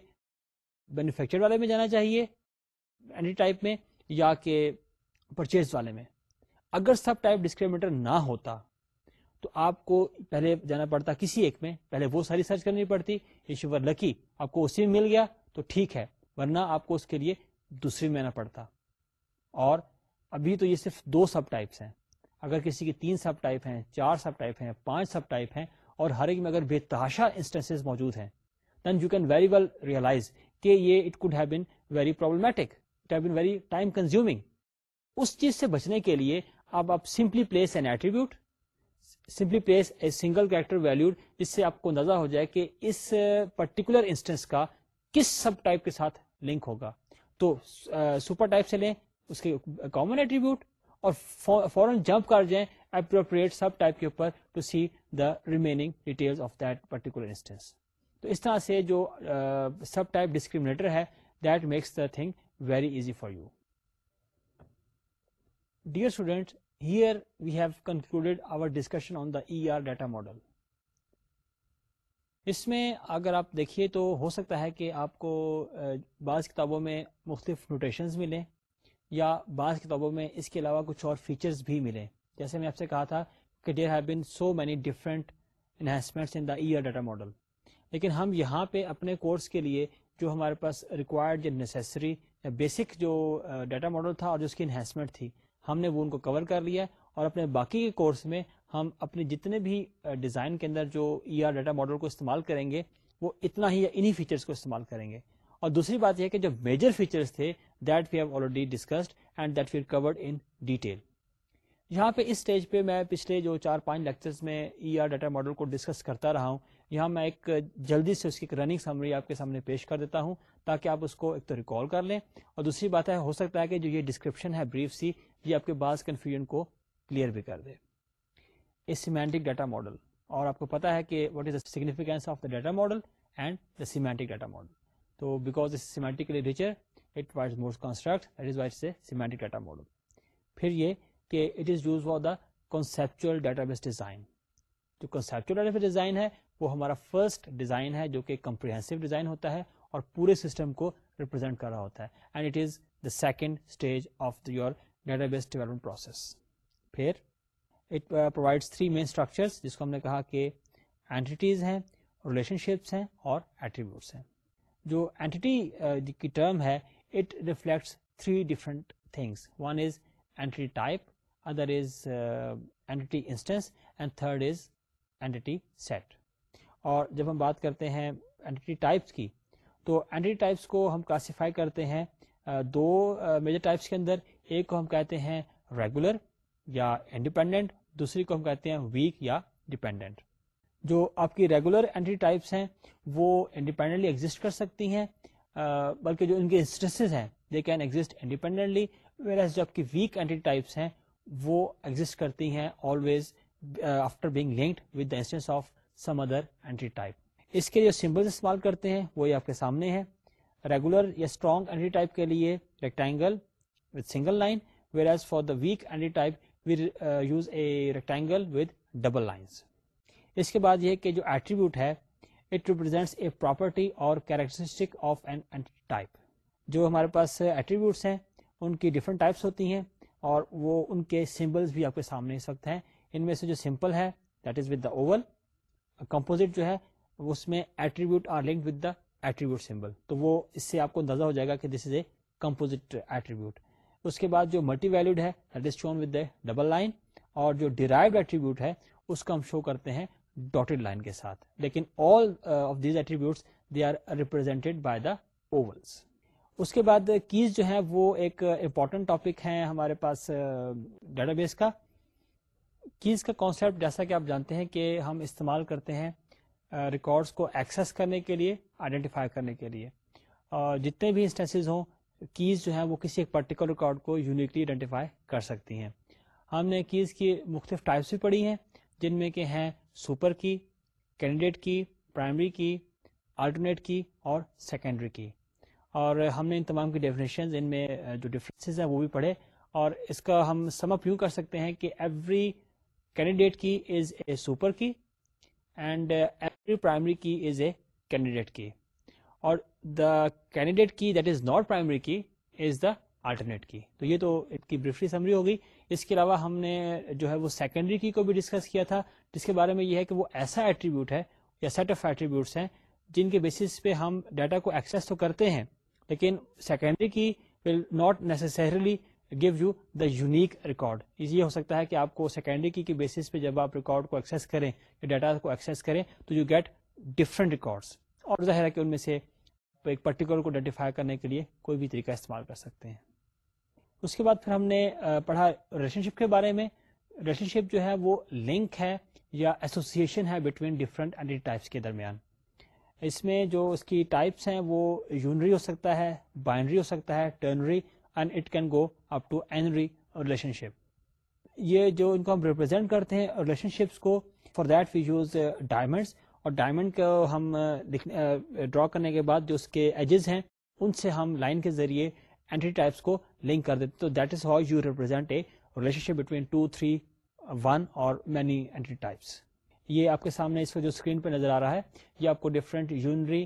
مینوفیکچر والے میں جانا چاہیے اینی ٹائپ میں یا کہ پرچیز والے میں اگر سب ٹائپ ڈسکریمیٹر نہ ہوتا تو آپ کو پہلے جانا پڑتا کسی ایک میں پہلے وہ ساری سرچ کرنی پڑتی یہ شوور لکی آپ کو اسی میں مل گیا تو ٹھیک ہے ورنہ آپ کو اس کے لیے دوسری میں آنا پڑتا اور ابھی تو یہ صرف دو سب ٹائپس ہیں اگر کسی کی تین سب ٹائپ ہیں چار سب ٹائپ ہیں پانچ سب ٹائپ ہیں اور ہر ایک میں اگر تحاشا انسٹنس موجود ہیں then you can very very very well realize کہ یہ it could have problematic time اس چیز سے بچنے کے لیے اب آپ simply place an attribute simply place a single character value جس سے آپ کو اندازہ ہو جائے کہ اس پرٹیکولر انسٹنس کا کس سب ٹائپ کے ساتھ لنک ہوگا تو سپر ٹائپ سے لیں اس کے کامن ایٹریبیوٹ اور فوراً جمپ کر جائیں اپروپریٹ سب ٹائپ کے اوپر to see the remaining detail of that particular instance تو اس طرح سے جو سب ٹائپ ڈسکریمنیٹر ہے that makes the thing very easy for you dear student here we have concluded our discussion on the E R data model اس میں اگر آپ دیکھیے تو ہو سکتا ہے کہ آپ کو بعض کتابوں میں مختلف نوٹیشنز ملیں یا بعض کتابوں میں اس کے علاوہ کچھ اور فیچرز بھی ملے جیسے میں آپ سے کہا تھا کہ there have been so many different enhancement in the E R data model لیکن ہم یہاں پہ اپنے کورس کے لیے جو ہمارے پاس ریکوائرڈ جو نیسری یا بیسک جو ڈیٹا ماڈل تھا اور جو اس کی انہینسمنٹ تھی ہم نے وہ ان کو کور کر لیا اور اپنے باقی کے کورس میں ہم اپنے جتنے بھی ڈیزائن کے اندر جو ای آر ڈیٹا ماڈل کو استعمال کریں گے وہ اتنا ہی یا انہی فیچرس کو استعمال کریں گے اور دوسری بات یہ کہ جو میجر فیچرس تھے that have already discussed and that were یہاں پہ اس اسٹیج پہ میں پچھلے جو چار پانچ لیکچرس میں ای آر ڈیٹا ماڈل کو ڈسکس کرتا رہا ہوں یہاں میں ایک جلدی سے اس کی ایک رننگ کے سامنے پیش کر دیتا ہوں تاکہ آپ اس کو ایک تو ریکال کر لیں اور دوسری بات ہے ہو سکتا ہے کہ جو یہ ڈسکرپشن ہے بریف سی یہ آپ کے بعض کنفیوژن کو کلیئر بھی کر دے اے سیمینٹک ڈیٹا ماڈل اور آپ کو پتا ہے کہ what is the significance of the data model and the semantic data model تو because semantically richer it provide more construct semantic data model پھر یہ کہ it is use for the conceptual database design جو conceptual data base design ہے وہ ہمارا first design ہے جو کہ کمپریہ ڈیزائن ہوتا ہے اور پورے سسٹم کو ریپرزینٹ کر رہا ہوتا ہے and it is the second stage of your database development process پھر it provides three main structures جس کو ہم نے کہا کہ اینٹیز ہیں ریلیشن شپس ہیں اور ایٹریبیوٹس ہیں جو اینٹی کی ٹرم ہے it reflects three different things one is entity type other is entity instance and third is entity set اور جب ہم بات کرتے ہیں اینڈٹی ٹائپس کی تو اینٹری ٹائپس کو ہم کلاسیفائی کرتے ہیں دو میجر ٹائپس کے اندر ایک کو ہم کہتے ہیں ریگولر یا انڈیپینڈنٹ دوسری کو ہم کہتے ہیں ویک یا ڈیپینڈنٹ جو آپ کی ریگولر اینٹری ٹائپس ہیں وہ انڈیپینڈنٹلی ایگزٹ کر سکتی ہیں بلکہ جو ان کے ہیں they can exist independently weak entity types ہیں وہ ایگزٹ کرتی ہیں always after being linked with instance of some other entity type اس کے جو سمبل استعمال کرتے ہیں وہی آپ کے سامنے ہیں ریگولر یا اسٹرانگ اینٹی ٹائپ کے لیے rectangle with single line whereas for the weak entity type we use a rectangle with double lines اس کے بعد یہ کہ جو ایٹریبیوٹ ہے اٹ ریپرزینٹس اے پراپرٹی اور کیریکٹرسٹک آف این ٹائپ جو ہمارے پاس ایٹریبیوٹس ہیں ان کی ڈفرنٹ ٹائپس ہوتی ہیں اور وہ ان کے سمبلس بھی آپ کے سامنے اس وقت ہیں ان میں سے جو سمپل ہے that is with the oval composite جو ہے اس میں attribute are link with the attribute symbol تو وہ اس سے آپ کو اندازہ ہو جائے گا کہ this is a composite attribute اس کے بعد جو ملٹی ویلوڈ ہے that is shown with double line اور جو ڈیرائیوڈ ایٹریبیوٹ ہے اس کا ہم شو کرتے ہیں ڈاٹڈ لائن کے ساتھ لیکن all of these attributes they are represented by the ovals اس کے بعد کیز جو ہیں وہ ایک امپورٹنٹ ٹاپک ہیں ہمارے پاس ڈیٹا uh, بیس کا کیز کا کانسیپٹ جیسا کہ آپ جانتے ہیں کہ ہم استعمال کرتے ہیں ریکارڈس uh, کو ایکسیس کرنے کے لیے آئیڈینٹیفائی کرنے کے لیے اور جتنے بھی انسٹینسز ہوں کیز جو ہیں وہ کسی ایک پرٹیکولر ریکارڈ کو یونیکلی آئیڈینٹیفائی کر سکتی ہیں ہم نے کیز کی مختلف ٹائپس بھی پڑھی ہیں جن میں کہ ہیں super key candidate key primary key alternate کی اور سیکنڈری کی اور ہم نے ان تمام کی ڈیفینیشنز ان میں جو ڈفرینسز ہیں وہ بھی پڑھے اور اس کا ہم سم اپ یوں کر سکتے ہیں کہ every candidate key is a super key and every primary key is a candidate key اور the candidate key that is not primary key is the alternate کی تو یہ تو کی بریفلی سمری ہو گئی اس کے علاوہ ہم نے جو ہے وہ سیکنڈری کی کو بھی ڈسکس کیا تھا جس کے بارے میں یہ ہے کہ وہ ایسا ایٹریبیوٹ ہے یا سیٹ آف ایٹریبیوٹس ہیں جن کے بیسس پہ ہم ڈیٹا کو ایکسیس تو کرتے ہیں لیکن secondary key will not necessarily give you the unique record یہ ہو سکتا ہے کہ آپ کو سیکنڈری کی بیسس پہ جب آپ ریکارڈ کو ایکسیس کریں یا ڈیٹا کو ایکسیس کریں تو یو گیٹ ڈفرنٹ ریکارڈس اور ظاہر ہے کہ ان میں سے ایک پرٹیکولر کو ڈیٹیفائی کرنے کے لیے کوئی بھی طریقہ استعمال کر سکتے ہیں اس کے بعد پھر ہم نے پڑھا ریلیشن شپ کے بارے میں ریلیشن شپ جو ہے وہ لنک ہے یا ایسوسیشن ہے بٹوین ڈفرینٹ کے درمیان اس میں جو اس کی ٹائپس ہیں وہ یونری ہو سکتا ہے بائنڈری ہو سکتا ہے ternary and it can go up to n-ary relationship یہ جو ان کو ہم ریپرزینٹ کرتے ہیں ریلیشن شپس کو for that we use diamonds اور ڈائمنڈ کو ہم ڈرا کرنے کے بعد جو اس کے ایجز ہیں ان سے ہم لائن کے ذریعے کو لنک کر دیتے تو that is relationship between two three one اور ٹائپس یہ آپ کے سامنے اس جو اسکرین پہ نظر آ رہا ہے یہ آپ کو ڈفرینٹ یونری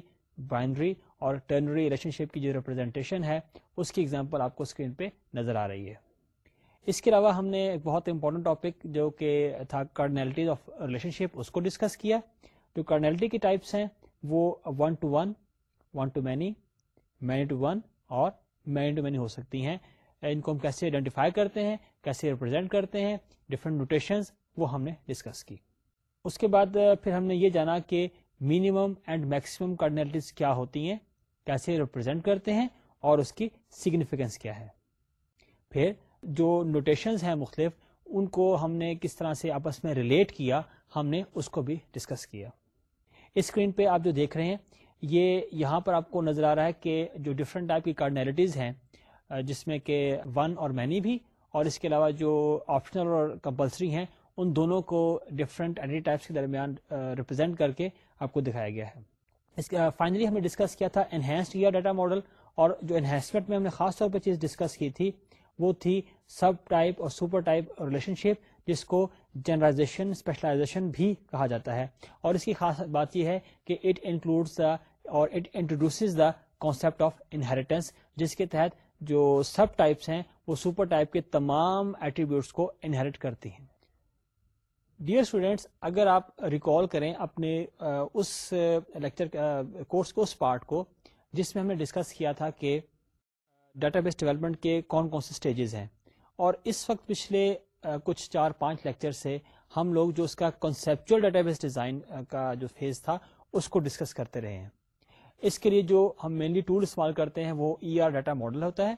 بائنڈری اور ٹرنری ریلیشن شپ کی جو ریپرزینٹیشن ہے اس کی ایگزامپل آپ کو اسکرین پہ نظر آ رہی ہے اس کے علاوہ ہم نے ایک بہت امپورٹنٹ ٹاپک جو کہ تھا کرنیلٹیز آف ریلیشن شپ اس کو ڈسکس کیا جو کرنیلٹی کی ٹائپس ہیں وہ one to one one to many many to one اور ٹو نہیں ہو سکتی ہیں ان کو ہم کیسے آئیڈینٹیفائی کرتے ہیں کیسے ریپرزینٹ کرتے ہیں ڈفرینٹ نوٹیشنز وہ ہم نے ڈسکس کی اس کے بعد پھر ہم نے یہ جانا کہ مینیمم اینڈ میکسیمم کرنلٹیز کیا ہوتی ہیں کیسے ریپرزینٹ کرتے ہیں اور اس کی سگنیفیکینس کیا ہے پھر جو نوٹیشنز ہیں مختلف ان کو ہم نے کس طرح سے آپس میں ریلیٹ کیا ہم نے اس کو بھی ڈسکس کیا اسکرین پہ آپ جو دیکھ رہے ہیں یہ یہاں پر آپ کو نظر آ رہا ہے کہ جو ڈفرینٹ ٹائپ کی کارڈنیلٹیز ہیں جس میں کہ ون اور مینی بھی اور اس کے علاوہ جو آپشنل اور کمپلسری ہیں ان دونوں کو ڈفرینٹ اینٹی ٹائپس کے درمیان ریپرزینٹ کر کے آپ کو دکھایا گیا ہے اس کا فائنلی ہم نے ڈسکس کیا تھا انہینسڈ یا ڈیٹا ماڈل اور جو انہینسمنٹ میں ہم نے خاص طور پہ چیز ڈسکس کی تھی وہ تھی سب ٹائپ اور سپر ٹائپ ریلیشن شپ جس کو جنرائزیشن اسپیشلائزیشن بھی کہا جاتا ہے اور اس کی خاص بات یہ ہے کہ اٹ انکلوڈس دا اور it introduces the concept of inheritance جس کے تحت جو سب ٹائپس ہیں وہ سپر ٹائپ کے تمام ایٹریبیوٹس کو انہیریٹ کرتی ہیں ڈیئر اسٹوڈینٹس اگر آپ ریکال کریں اپنے اس لیکچر کورس کو اس پارٹ کو جس میں ہم نے ڈسکس کیا تھا کہ ڈیٹا بیس ڈیولپمنٹ کے کون کون سے اسٹیجز ہیں اور اس وقت پچھلے کچھ چار پانچ لیکچر سے ہم لوگ جو اس کا کنسپچل ڈیٹا بیس ڈیزائن کا جو فیز تھا اس کو ڈسکس کرتے رہے ہیں اس کے لیے جو ہم مینلی ٹول استعمال کرتے ہیں وہ ای آر ڈیٹا ماڈل ہوتا ہے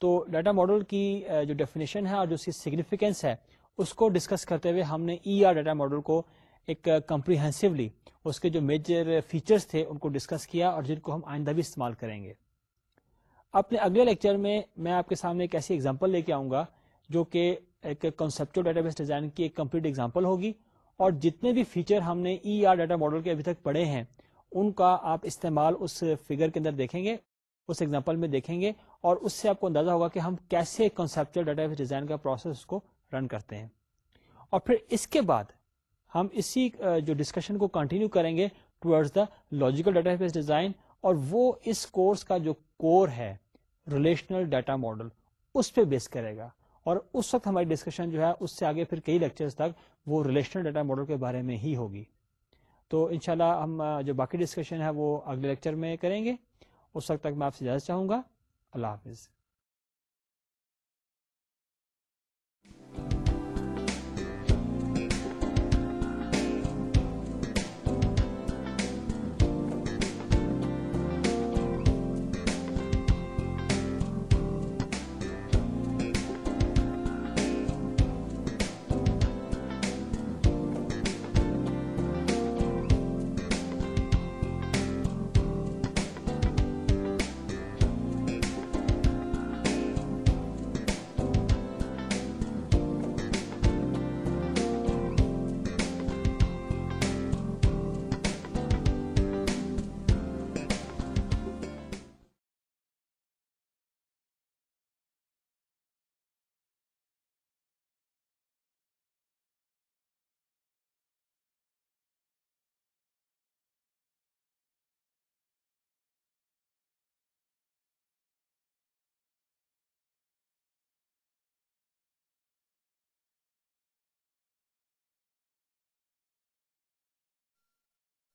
تو ڈیٹا ماڈل کی جو ڈیفینیشن ہے اور جو اس کی سگنیفیکینس ہے اس کو ڈسکس کرتے ہوئے ہم نے ای آر ڈیٹا ماڈل کو ایک کمپریہنسولی اس کے جو میجر فیچرز تھے ان کو ڈسکس کیا اور جن کو ہم آئندہ بھی استعمال کریں گے اپنے اگلے لیکچر میں میں آپ کے سامنے ایک ایسی ایگزامپل لے کے آؤں گا جو کہ ایک کنسپچل ڈیٹا بیس ڈیزائن کی ایک کمپلیٹ ایگزامپل ہوگی اور جتنے بھی فیچر ہم نے ای آر ڈیٹا ماڈل کے ابھی تک پڑھے ہیں ان کا آپ استعمال اس فگر کے اندر دیکھیں گے اس ایگزامپل میں دیکھیں گے اور اس سے آپ کو اندازہ ہوگا کہ ہم کیسے کنسپچل ڈیٹا بیس ڈیزائن کا پروسیس کو رن کرتے ہیں اور پھر اس کے بعد ہم اسی جو ڈسکشن کو کنٹینیو کریں گے towards the logical database design اور وہ اس کورس کا جو کور ہے ریلیشنل ڈیٹا ماڈل اس پہ بیس کرے گا اور اس وقت ہماری ڈسکشن جو ہے اس سے آگے پھر کئی لیکچرز تک وہ ریلیشنل ڈیٹا ماڈل کے بارے میں ہی ہوگی تو انشاءاللہ ہم جو باقی ڈسکشن ہے وہ اگلے لیکچر میں کریں گے اس وقت تک میں آپ سے اجازت چاہوں گا اللہ حافظ